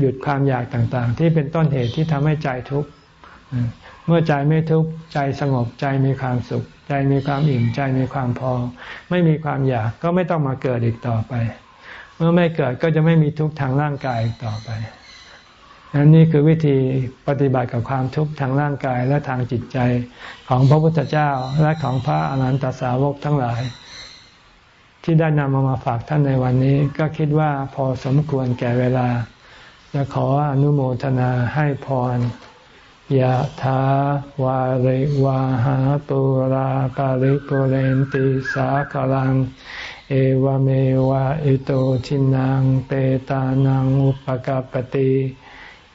หยุดความอยากต่างๆ ที่เป็นต้นเหตุที่ทำให้ใจทุกข์เมื่อใจไม่ทุกข์ใจสงบใจมีความสุข ใจมีความอิ่มใจมีความพอ ไม่มีความอยากก็ไม่ต้องมาเกิดอีกต่อไป เมื่อไม่เกิดก็จะไม่มีทุกข์ทางร่างกายอีกต่อไป นนี่คือวิธีปฏิบัติกับความทุกข์ทางร่างกายและทางจิตใจของพระพุทธเจ้าและของพระอรหันตสาวกทั้งหลาย ที่ได้นำมามาฝากท่านในวันนี้ ก็คิดว่าพอสมควรแก่เวลาจะขออนุโมทนาให้พรยะถาวาริวาหาปุราปาริปุเรนติสาคลัง เอวเมวะอิโตทินังเปตานังอุปกปติ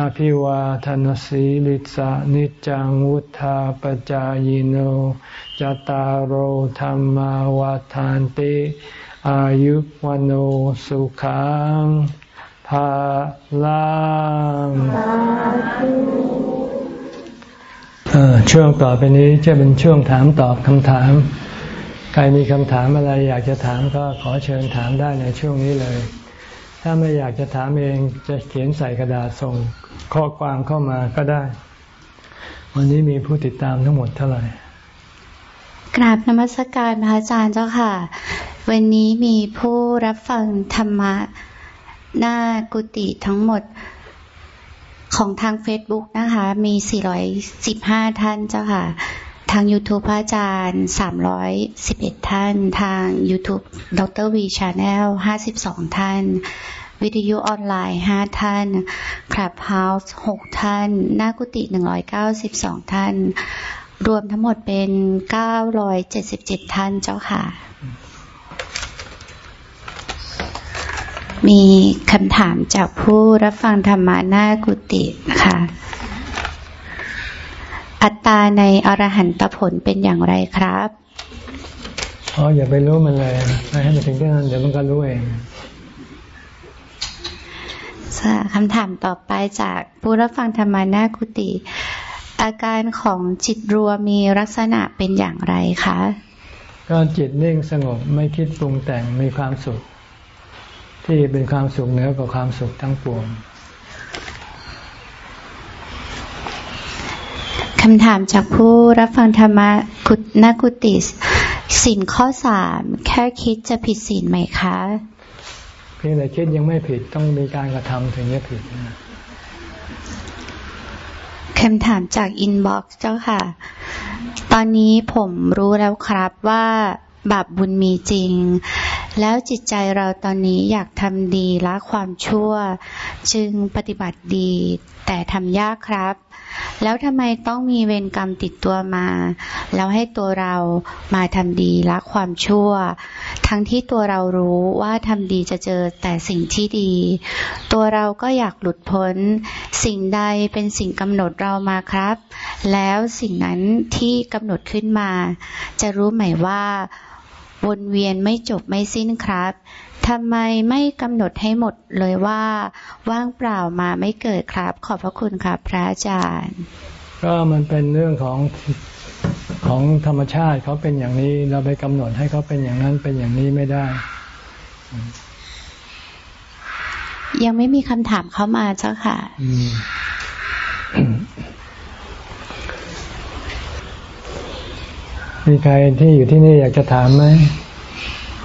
อภิวาทนสีลิสานิจังวุธาปจายโนจตารโหธรรมวาทานติ อายุวันโอสุขังภาลังช่วงต่อไปนี้จะเป็นช่วงถามตอบคำถาม ใครมีคำถามอะไรอยากจะถามก็ขอเชิญถามได้ในช่วงนี้เลย ถ้าไม่อยากจะถามเองจะเขียนใส่กระดาษส่งข้อความเข้ามาก็ได้ วันนี้มีผู้ติดตามทั้งหมดเท่าไหร่ กราบนมัสการพระอาจารย์เจ้าค่ะ วันนี้มีผู้รับฟังธรรมะหน้ากุฏิทั้งหมดของทาง Facebook นะคะ มี 415 ท่านเจ้าค่ะ ทาง YouTube พระอาจารย์ 311 ท่าน ทาง YouTube Dr. V Channel 52 ท่าน วิทยุออนไลน์ห้าท่านคลับเฮาส์หกท่าน หน้ากุฏิหนึ่งร้อยเก้าสิบสองท่าน รวมทั้งหมดเป็นเก้าร้อยเจ็ดสิบเจ็ดท่านเจ้าค่ะ มีคำถามจากผู้รับฟังธรรมะหน้ากุฏินะคะ อัตตาในอรหันตผลเป็นอย่างไรครับอ๋ออย่าไปรู้มันเลยให้มันถึงที่นั้นเดี๋ยวมันก็รู้เองคำถามต่อไปจากผู้รับฟังธรรมานาคุติ อาการของจิตรวมมีลักษณะเป็นอย่างไรคะ ก็จิตนิ่งสงบไม่คิดปรุงแต่งมีความสุข ที่เป็นความสุขเหนือกว่าความสุขทั้งปวง คำถามจากผู้รับฟังธรรมะกุนากุติสินข้อสามแค่คิดจะผิดสินไหมคะเพียงแต่คิดยังไม่ผิดต้องมีการกระทำถึงจะผิดนะคำถามจาก inbox เจ้าค่ะ ตอนนี้ผมรู้แล้วครับว่าบาปบุญมีจริง แล้วจิตใจเราตอนนี้อยากทำดีละความชั่ว จึงปฏิบัติดี แต่ทำยากครับ แล้วทำไมต้องมีเวรกรรมติดตัวมา แล้วให้ตัวเรามาทำดีละความชั่ว ทั้งที่ตัวเรารู้ว่าทำดีจะเจอแต่สิ่งที่ดี ตัวเราก็อยากหลุดพ้น สิ่งใดเป็นสิ่งกำหนดเรามาครับ แล้วสิ่งนั้นที่กำหนดขึ้นมา จะรู้ไหมว่า วนเวียนไม่จบไม่สิ้นครับทำไมไม่กำหนดให้หมดเลยว่าว่างเปล่ามาไม่เกิดครับ ขอบพระคุณครับพระอาจารย์ ก็มันเป็นเรื่องของของธรรมชาติเขาเป็นอย่างนี้เราไปกำหนดให้เขาเป็นอย่างนั้นเป็นอย่างนี้ไม่ได้ ยังไม่มีคำถามเข้ามาเจ้าค่ะ มีใครที่อยู่ที่นี่อยากจะถามไหม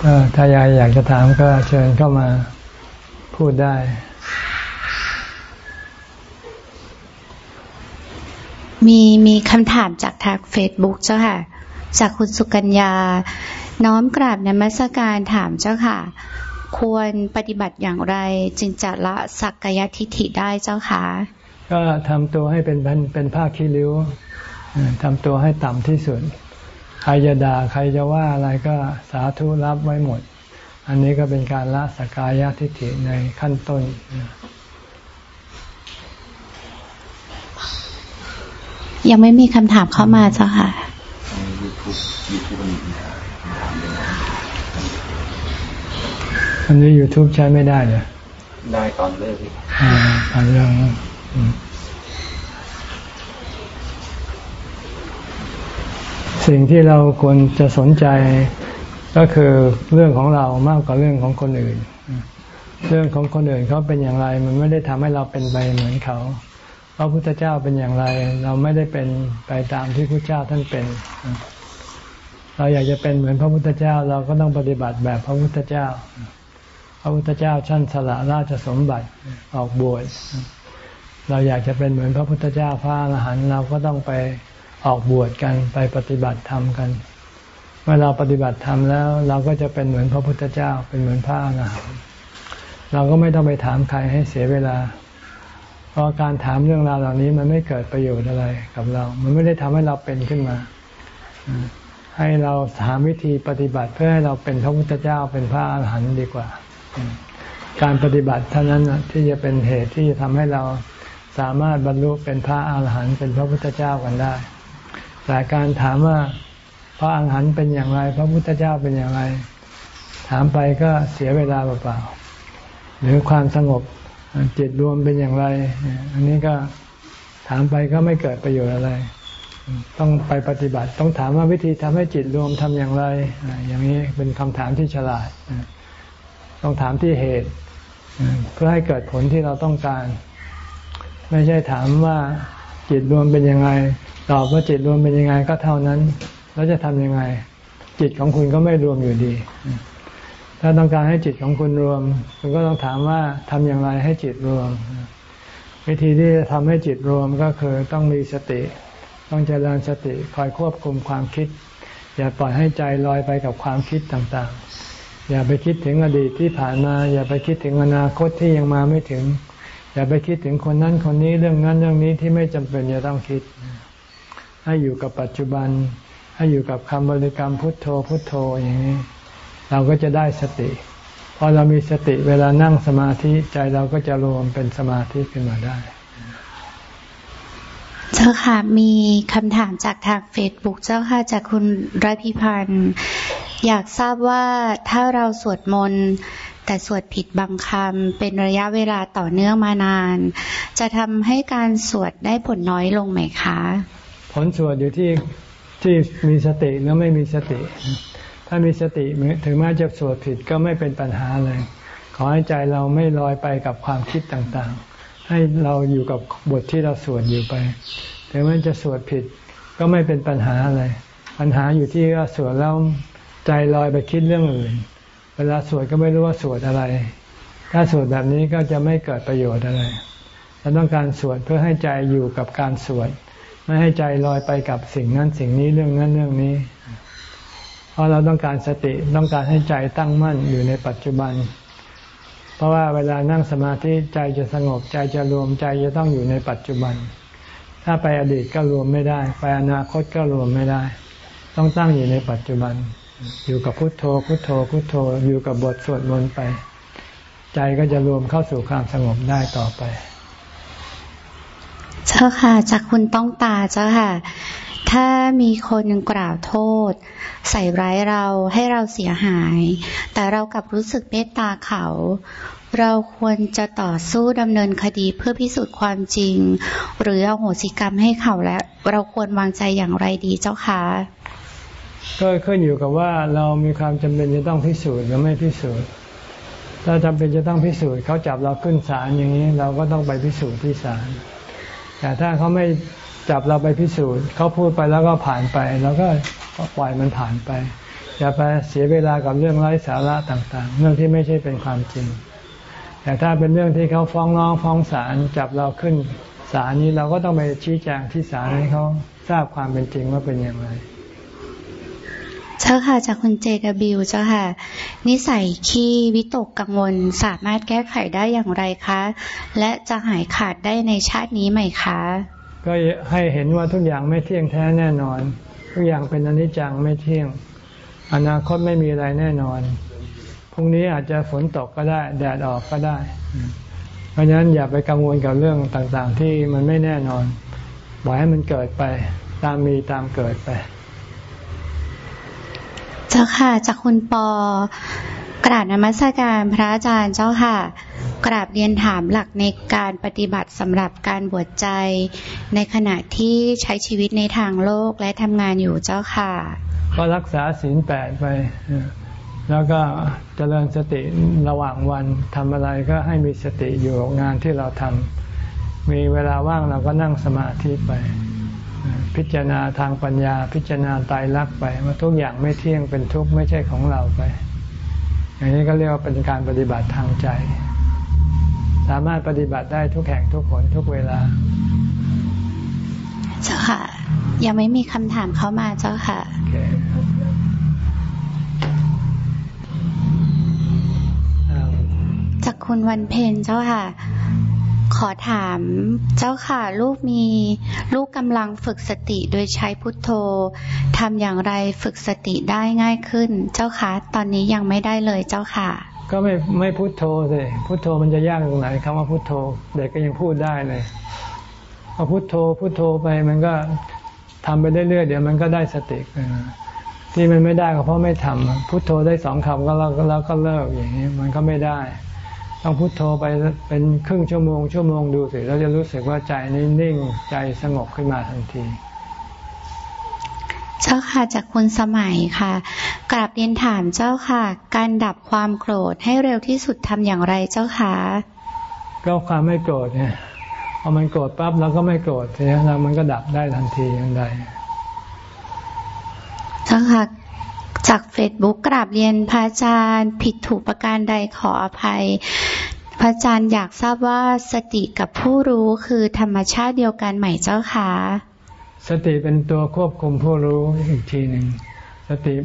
ก็ถ้ายายอยากจะถามก็เชิญเข้ามาพูดได้มีมีคำถามจากทางเฟซบุ๊กเจ้าค่ะ จากคุณสุกัญญา น้อมกราบในมัสการถามเจ้าค่ะ ควรปฏิบัติอย่างไรจึงจะละสักกายทิฏฐิได้เจ้าค่ะ ก็ทำตัวให้เป็นเป็นผ้าขี้ริ้วทำตัวให้ต่ำที่สุด ใครจะด่าใครจะว่าอะไรก็สาธุรับไว้หมด อันนี้ก็เป็นการละสกายทิฏฐิในขั้นต้น ยังไม่มีคำถามเข้ามาเจ้าค่ะอันนี้ YouTube ใช้ไม่ได้เลยได้ตอนเลิกอ่าตอนเลิก สิ่งที่เราควรจะสนใจก็คือเรื่องของเรามากกว่าเรื่องของคนอื่น เรื่องของคนอื่นเขาเป็นอย่างไร มันไม่ได้ทำให้เราเป็นไปเหมือนเขาพระพุทธเจ้าเป็นอย่างไร เราไม่ได้เป็นไปตามที่พระเจ้าท่านเป็น เราอยากจะเป็นเหมือนพระพุทธเจ้า เราก็ต้องปฏิบัติแบบพระพุทธเจ้า พระพุทธเจ้าชั้นสละราชสมบัติออกบวชเราอยากจะเป็นเหมือนพระพุทธเจ้าพระอรหันต์เราก็ต้องไป ออกบวชกันไปปฏิบัติธรรมกัน เมื่อเราปฏิบัติธรรมแล้ว เราก็จะเป็นเหมือนพระพุทธเจ้า เป็นเหมือนพระอรหันต์เราก็ไม่ต้องไปถามใครให้เสียเวลา เพราะการถามเรื่องราวเหล่านี้มันไม่เกิดประโยชน์อะไรกับเรา มันไม่ได้ทำให้เราเป็นขึ้นมา ให้เราถามวิธีปฏิบัติเพื่อให้เราเป็นพระพุทธเจ้าเป็นพระอรหันต์ดีกว่า การปฏิบัติเท่านั้นที่จะเป็นเหตุที่จะทำให้เราสามารถบรรลุเป็นพระอาหารหันต์เป็นพระพุทธเจ้ากันได้ แต่การถามว่าพระอรหันต์เป็นอย่างไร พระพุทธเจ้าเป็นอย่างไร ถามไปก็เสียเวลาเปล่าๆหรือความสงบจิตรวมเป็นอย่างไร อันนี้ก็ถามไปก็ไม่เกิดประโยชน์อะไร ต้องไปปฏิบัติ ต้องถามว่าวิธีทำให้จิตรวมทำอย่างไร อย่างนี้เป็นคำถามที่ฉลาด ต้องถามที่เหตุ เพื่อให้เกิดผลที่เราต้องการ ไม่ใช่ถามว่าจิตรวมเป็นยังไง ตอบว่าจิตรวมเป็นยังไงก็เท่านั้น แล้วจะทำยังไง จิตของคุณก็ไม่รวมอยู่ดี ถ้าต้องการให้จิตของคุณรวม คุณก็ต้องถามว่าทำอย่างไรให้จิตรวม วิธีที่จะทำให้จิตรวมก็คือต้องมีสติ ต้องเจริญสติคอยควบคุมความคิด อย่าปล่อยให้ใจลอยไปกับความคิดต่างๆ อย่าไปคิดถึงอดีตที่ผ่านมา อย่าไปคิดถึงอนาคตที่ยังมาไม่ถึง อย่าไปคิดถึงคนนั้นคนนี้เรื่องนั้นเรื่องนี้ที่ไม่จำเป็นจะต้องคิด ให้อยู่กับปัจจุบัน ให้อยู่กับคำบริกรรมพุทโธพุทโธอย่างนี้ เราก็จะได้สติ พอเรามีสติเวลานั่งสมาธิใจเราก็จะรวมเป็นสมาธิขึ้นมาได้เจ้าค่ะมีคำถามจากทางเฟซบุ๊กเจ้าค่ะจากคุณรัพิพันธ์อยากทราบว่าถ้าเราสวดมนต์แต่สวดผิดบางคำเป็นระยะเวลาต่อเนื่องมานาน จะทำให้การสวดได้ผลน้อยลงไหมคะ ผลสวดอยู่ที่ที่มีสติแล้วไม่มีสติ ถ้ามีสติถึงแม้จะสวดผิดก็ไม่เป็นปัญหาเลย ขอให้ใจเราไม่ลอยไปกับความคิดต่างๆ ให้เราอยู่กับบทที่เราสวดอยู่ไป ถึงแม้จะสวดผิดก็ไม่เป็นปัญหาอะไร ปัญหาอยู่ที่ว่าสวดแล้วใจลอยไปคิดเรื่องอื่น เวลาสวดก็ไม่รู้ว่าสวดอะไร ถ้าสวดแบบนี้ก็จะไม่เกิดประโยชน์อะไรเราต้องการสวดเพื่อให้ใจอยู่กับการสวด ไม่ให้ใจลอยไปกับสิ่งนั้นสิ่งนี้เรื่องนั้นเรื่องนี้ เพราะเราต้องการสติต้องการให้ใจตั้งมั่นอยู่ในปัจจุบัน เพราะว่าเวลานั่งสมาธิใจจะสงบใจจะรวมใจจะต้องอยู่ในปัจจุบัน ถ้าไปอดีตก็รวมไม่ได้ ไปอนาคตก็รวมไม่ได้ ต้องตั้งอยู่ในปัจจุบัน อยู่กับพุทโธ พุทโธ พุทโธ อยู่กับบทสวดมนต์ไป ใจก็จะรวมเข้าสู่ความสงบได้ต่อไป เจ้าค่ะ จากคุณต้องตาเจ้าค่ะ ถ้ามีคนกล่าวโทษ ใส่ร้ายเราให้เราเสียหาย แต่เรากลับรู้สึกเมตตาเขา เราควรจะต่อสู้ดำเนินคดีเพื่อพิสูจน์ความจริง หรือเอาโหสิกรรมให้เขาและเราควรวางใจอย่างไรดีเจ้าคะก็ขึ้นอยู่กับว่าเรามีความจำเป็นจะต้องพิสูจน์หรือไม่พิสูจน์ถ้าจำเป็นจะต้องพิสูจน์เขาจับเราขึ้นศาลอย่างนี้ เราก็ต้องไปพิสูจน์ที่ศาล แต่ถ้าเขาไม่จับเราไปพิสูจน์เขาพูดไปแล้วก็ผ่านไปเราก็ปล่อยมันผ่านไป อย่าไปเสียเวลากับเรื่องไร้สาระต่าง ๆ เรื่องที่ไม่ใช่เป็นความจริง แต่ถ้าเป็นเรื่องที่เขาฟ้องร้องฟ้องศาลจับเราขึ้นศาลนี้เราก็ต้องไปชี้แจงที่ศาลให้เขาทราบความเป็นจริงว่าเป็นอย่างไร เจ้าค่ะจากคุณเจดบิวเจ้าค่ะ นิสัยขี้วิตกกังวลสามารถแก้ไขได้อย่างไรคะ และจะหายขาดได้ในชาตินี้ไหมคะ ก็ให้เห็นว่าทุกอย่างไม่เที่ยงแท้แน่นอน ทุกอย่างเป็นอนิจจังไม่เที่ยง อนาคตไม่มีอะไรแน่นอนพรุ่งนี้อาจจะฝนตกก็ได้ แดดออกก็ได้ เพราะฉะนั้นอย่าไปกังวลกับเรื่องต่างๆ ที่มันไม่แน่นอนปล่อยให้มันเกิดไป ตามมีตามเกิดไป เจ้าค่ะ จากคุณปอกราบนมัสการพระอาจารย์เจ้าค่ะ กราบเรียนถามหลักในการปฏิบัติสำหรับการบวชใจ ในขณะที่ใช้ชีวิตในทางโลกและทำงานอยู่เจ้าค่ะ ก็รักษาศีลแปดไป แล้วก็เจริญสติระหว่างวันทำอะไรก็ให้มีสติอยู่งานที่เราทำมีเวลาว่างเราก็นั่งสมาธิไป พิจารณาทางปัญญา พิจารณาตายรักไป ว่าทุกอย่างไม่เที่ยงเป็นทุกข์ไม่ใช่ของเราไป อย่างนี้ก็เรียกว่าเป็นการปฏิบัติทางใจ สามารถปฏิบัติได้ทุกแห่งทุกคนทุกเวลา เจ้าค่ะ ยังไม่มีคำถามเข้ามาเจ้าค่ะจากคุณวันเพ็ญเจ้าค่ะข อถามเจ้าค่ะ ลูกมีลูกกำลังฝึกสติโดยใช้พุทโธทำอย่างไรฝึกสติได้ง่ายขึ้น เจ้าค่ะ ตอนนี้ยังไม่ได้เลยเจ้าค่ะ ก็ไม่ไม่พุทโธเลยพุทโธมันจะยากตรงไหนคำว่าพุทโธเด็กก็ยังพูดได้เลยพอาพุทโธพุทโธไปมันก็ทำไปเรื่อยๆเดี๋ยวมันก็ได้สติที่มันไม่ได้ก็เพราะไม่ทำพุทโธได้สองคำก็แล้วแล้วก็เลิกอย่างนี้มันก็ไม่ได้ ต้องพุโทโธไปเป็นครึ่งชั่วโมงชั่วโมงดูสิเราจะรู้สึกว่าใจนิ่งใจสงบขึ้นมาทันทีเจ้าค่ะจากคุณสมัยค่ะกราบเรียนถามเจ้าค่ะ การดับความโกรธให้เร็วที่สุดทำอย่างไรเจ้าค่ะก็ความไม่โกรธเนี่ยพอมันโกรธปั๊บเราก็ไม่โกรธทีนี้เรามันก็ดับได้ทันทีอย่างใดเจ้าค่ะ จากเฟซบุ๊กกราบเรียนพระอาจารย์ ผิดถูกประการใดขออภัย พระอาจารย์อยากทราบว่าสติกับผู้รู้คือธรรมชาติเดียวกันไหมเจ้าคะสติเป็นตัวควบคุมผู้รู้อีกทีหนึ่งสติ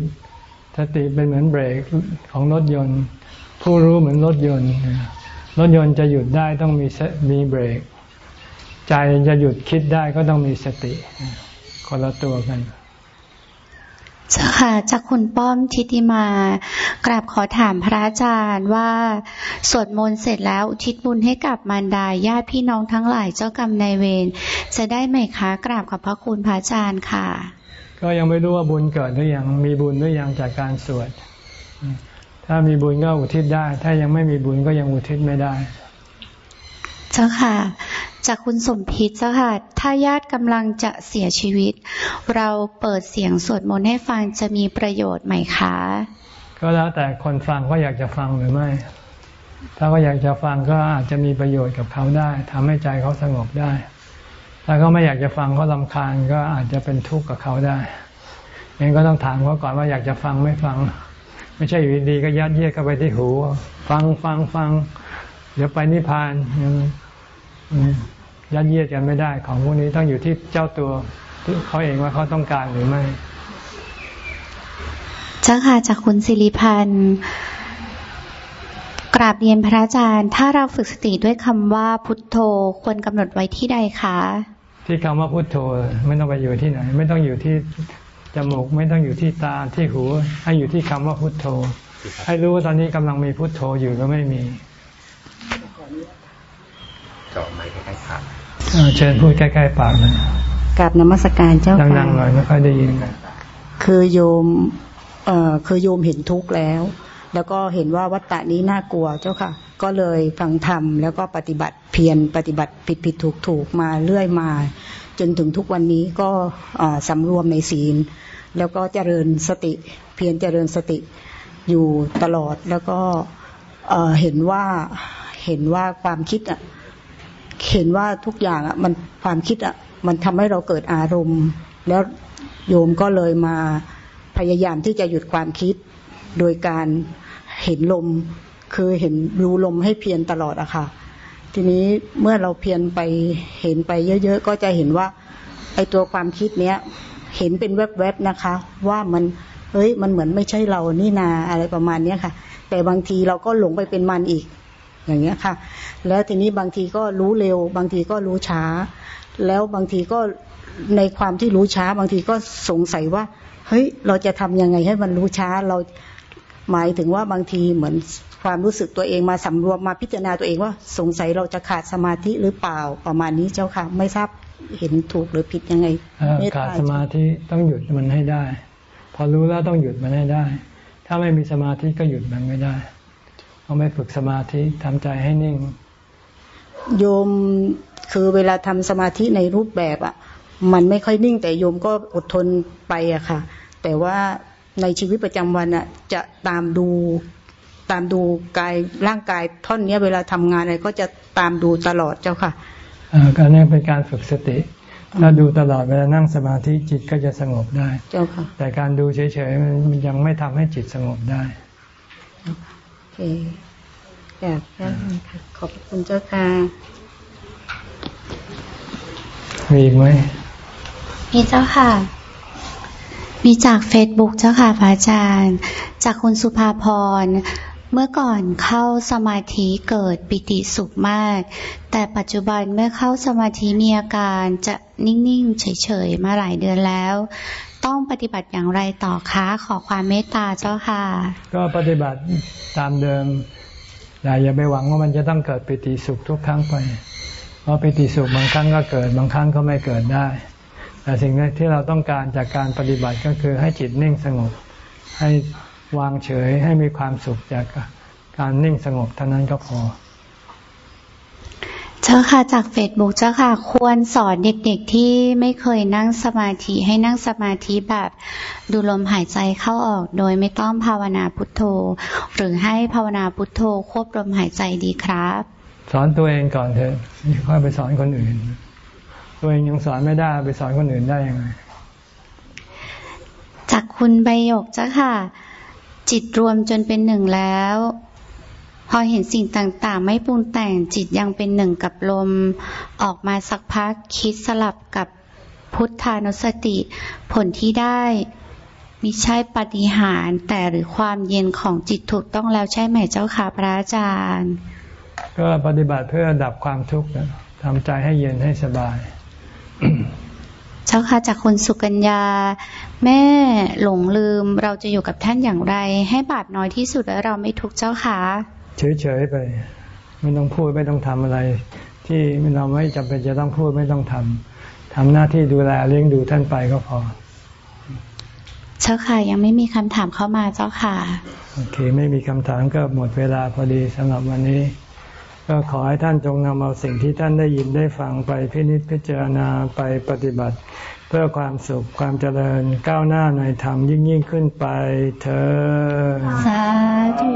สติเป็นเหมือนเบรกของรถยนต์ ผู้รู้เหมือนรถยนต์ รถยนต์จะหยุดได้ต้องมีมีเบรก ใจจะหยุดคิดได้ก็ต้องมีสติคนละตัวกัน จ้าค่ะจากคุณป้อมทิติมากราบขอถามพระอาจารย์ว่าสวดมนต์เสร็จแล้วอุทิศบุญให้กับมารดาญาติพี่น้องทั้งหลายเจ้ากรรมนายเวรจะได้ไหมคะกราบขอบพระคุณพระอาจารย์ค่ะ ก็ยังไม่รู้ว่าบุญเกิดหรือยังมีบุญหรือยังจากการสวด ถ้ามีบุญก็อุทิศได้ ถ้ายังไม่มีบุญก็ยังอุทิศไม่ได้ เจ้าค่ะ จากคุณสมพิษเจ้าค่ะ ถ้าญาติกำลังจะเสียชีวิต เราเปิดเสียงสวดมนต์ให้ฟังจะมีประโยชน์ไหมคะ ก็แล้วแต่คนฟังก็อยากจะฟังหรือไม่ ถ้าก็อยากจะฟังก็อาจจะมีประโยชน์กับเขาได้ทำให้ใจเขาสงบได้ ถ้าเขาไม่อยากจะฟังเขาลำคาญก็อาจจะเป็นทุกข์กับเขาได้เองก็ต้องถามเขาก่อนว่าอยากจะฟังไม่ฟัง ไม่ใช่อยู่ดีก็ยัดเยียดเข้าไปที่หู ฟังฟังฟัง เดี๋ยวไปนิพพานยัดเยียดกันไม่ได้ ของพวกนี้ต้องอยู่ที่เจ้าตัวเขาเองว่าเขาต้องการหรือไม่เจ้าค่ะจากคุณสิริพันธ์กราบเรียนพระอาจารย์ ถ้าเราฝึกสติด้วยคำว่าพุทโธควรกำหนดไว้ที่ใดคะที่คำว่าพุทโธไม่ต้องไปอยู่ที่ไหน ไม่ต้องอยู่ที่จมูกไม่ต้องอยู่ที่ตาที่หู ให้อยู่ที่คำว่าพุทโธ ให้รู้ว่าตอนนี้กำลังมีพุทโธอยู่ก็ไม่มี จาะไม้ใกล้ๆปากเชิญพูดใกล้ๆปากเลยกับนมัสการเจ้าค่ะดังๆหน่อยไม่ค่อยได้ยินคือโยมเอ่อคือโยมเห็นทุกข์แล้ว แล้วก็เห็นว่าวัฏฏะนี้น่ากลัวเจ้าค่ะ ก็เลยฟังธรรมแล้วก็ปฏิบัติเพียรปฏิบัติผิดผิดถูกถูกมาเรื่อยมา จนถึงทุกวันนี้ก็สำรวมในศีล แล้วก็เจริญสติเพียรเจริญสติอยู่ตลอดแล้วก็เห็นว่าเห็นว่าความคิดอะ เห็นว่าทุกอย่างอะมันความคิดอะมันทำให้เราเกิดอารมณ์ แล้วโยมก็เลยมาพยายามที่จะหยุดความคิดโดยการเห็นลม คือเห็นรู้ลมให้เพียรตลอดอะค่ะ ทีนี้เมื่อเราเพียรไปเห็นไปเยอะๆ ก็จะเห็นว่าไอตัวความคิดเนี้ยเห็นเป็นแวบๆนะคะ ว่ามันเฮ้ยมันเหมือนไม่ใช่เรานี่นาอะไรประมาณเนี้ยค่ะ แต่บางทีเราก็หลงไปเป็นมันอีก อย่างเงี้ยค่ะ แล้วทีนี้บางทีก็รู้เร็ว บางทีก็รู้ช้า แล้วบางทีก็ในความที่รู้ช้า บางทีก็สงสัยว่า เฮ้ย เราจะทำยังไงให้มันรู้ช้าเราหมายถึงว่าบางทีเหมือนความรู้สึกตัวเองมาสำรวมมาพิจารณาตัวเองว่าสงสัยเราจะขาดสมาธิหรือเปล่าประมาณนี้เจ้าค่ะ ไม่ทราบเห็นถูกหรือผิดยังไงขาดสมาธิต้องหยุดมันให้ได้ พอรู้แล้วต้องหยุดมันให้ได้ ถ้าไม่มีสมาธิก็หยุดมันไม่ได้ ต้องไม่ฝึกสมาธิทำใจให้นิ่ง โยมคือเวลาทำสมาธิในรูปแบบอะ มันไม่ค่อยนิ่ง แต่โยมก็อดทนไปอะค่ะ แต่ว่าในชีวิตประจำวันอะ จะตามดูตามดูกายร่างกายท่อนนี้เวลาทำงานอะไรก็จะตามดูตลอดเจ้าค่ะการนี้เป็นการฝึกสติ ถ้าดูตลอดเวลานั่งสมาธิจิตก็จะสงบได้ เจ้าค่ะ แต่การดูเฉยๆมันยังไม่ทำให้จิตสงบได้ โอเคแบบนี้ค่ะขอบคุณเจ้าค่ะมีอีกไหมมีเจ้าค่ะ มีจากเฟซบุ๊กเจ้าค่ะพระอาจารย์ จากคุณสุภาพรเมื่อก่อนเข้าสมาธิเกิดปิติสุขมาก แต่ปัจจุบันเมื่อเข้าสมาธิมีอาการจะนิ่ง ๆ เฉย ๆ มาหลายเดือนแล้ว ต้องปฏิบัติอย่างไรต่อคะขอความเมตตาเจ้าค่ะ ก็ปฏิบัติตามเดิมอย่าอย่าไปหวังว่ามันจะต้องเกิดปิติสุขทุกครั้งไป เพราะปิติสุขบางครั้งก็เกิดบางครั้งก็ไม่เกิดได้ แต่สิ่งที่เราต้องการจากการปฏิบัติก็คือให้จิตนิ่งสงบ ให้วางเฉยให้มีความสุขจากการนิ่งสงบเท่านั้นก็พอ เจ้าค่ะจากเฟซบุ๊กเจ้าค่ะ ควรสอนเด็กๆที่ไม่เคยนั่งสมาธิให้นั่งสมาธิแบบดูลมหายใจเข้าออก โดยไม่ต้องภาวนาพุทโธ หรือให้ภาวนาพุทโธ ควบลมหายใจดีครับ สอนตัวเองก่อนเถอะค่อยไปสอนคนอื่น ตัวเองยังสอนไม่ได้ไปสอนคนอื่นได้ยังไงจากคุณใบหยกเจ้าค่ะ จิตรวมจนเป็นหนึ่งแล้ว พอเห็นสิ่งต่างๆ ไม่ปรุงแต่งจิตยังเป็นหนึ่งกับลม ออกมาสักพักคิดสลับกับพุทธานุสติ ผลที่ได้มิใช่ปฏิหารแต่หรือความเย็นของจิตถูกต้องแล้วใช่ไหมเจ้าค่ะพระอาจารย์ ก็ปฏิบัติเพื่อดับความทุกข์ทำใจให้เย็นให้สบาย เจ้าค่ะจากคุณสุกัญญา แม่หลงลืมเราจะอยู่กับท่านอย่างไร ให้บาปน้อยที่สุดและเราไม่ทุกข์เจ้าค่ะ เฉยๆไป ไม่ต้องพูดไม่ต้องทำอะไร ที่เราไม่จำเป็นจะต้องพูดไม่ต้องทำทำหน้าที่ดูแลเลี้ยงดูท่านไปก็พอ เจ้าค่ะยังไม่มีคำถามเข้ามาเจ้าค่ะ โอเค ไม่มีคำถามก็หมดเวลาพอดีสำหรับวันนี้ ก็ขอให้ท่านจงนำเอาสิ่งที่ท่านได้ยินได้ฟังไปพินิจพิจารณาไปปฏิบัติ เพื่อความสุขความเจริญก้าวหน้าในธรรมยิ่งยิ่งขึ้นไปเธอสาธุ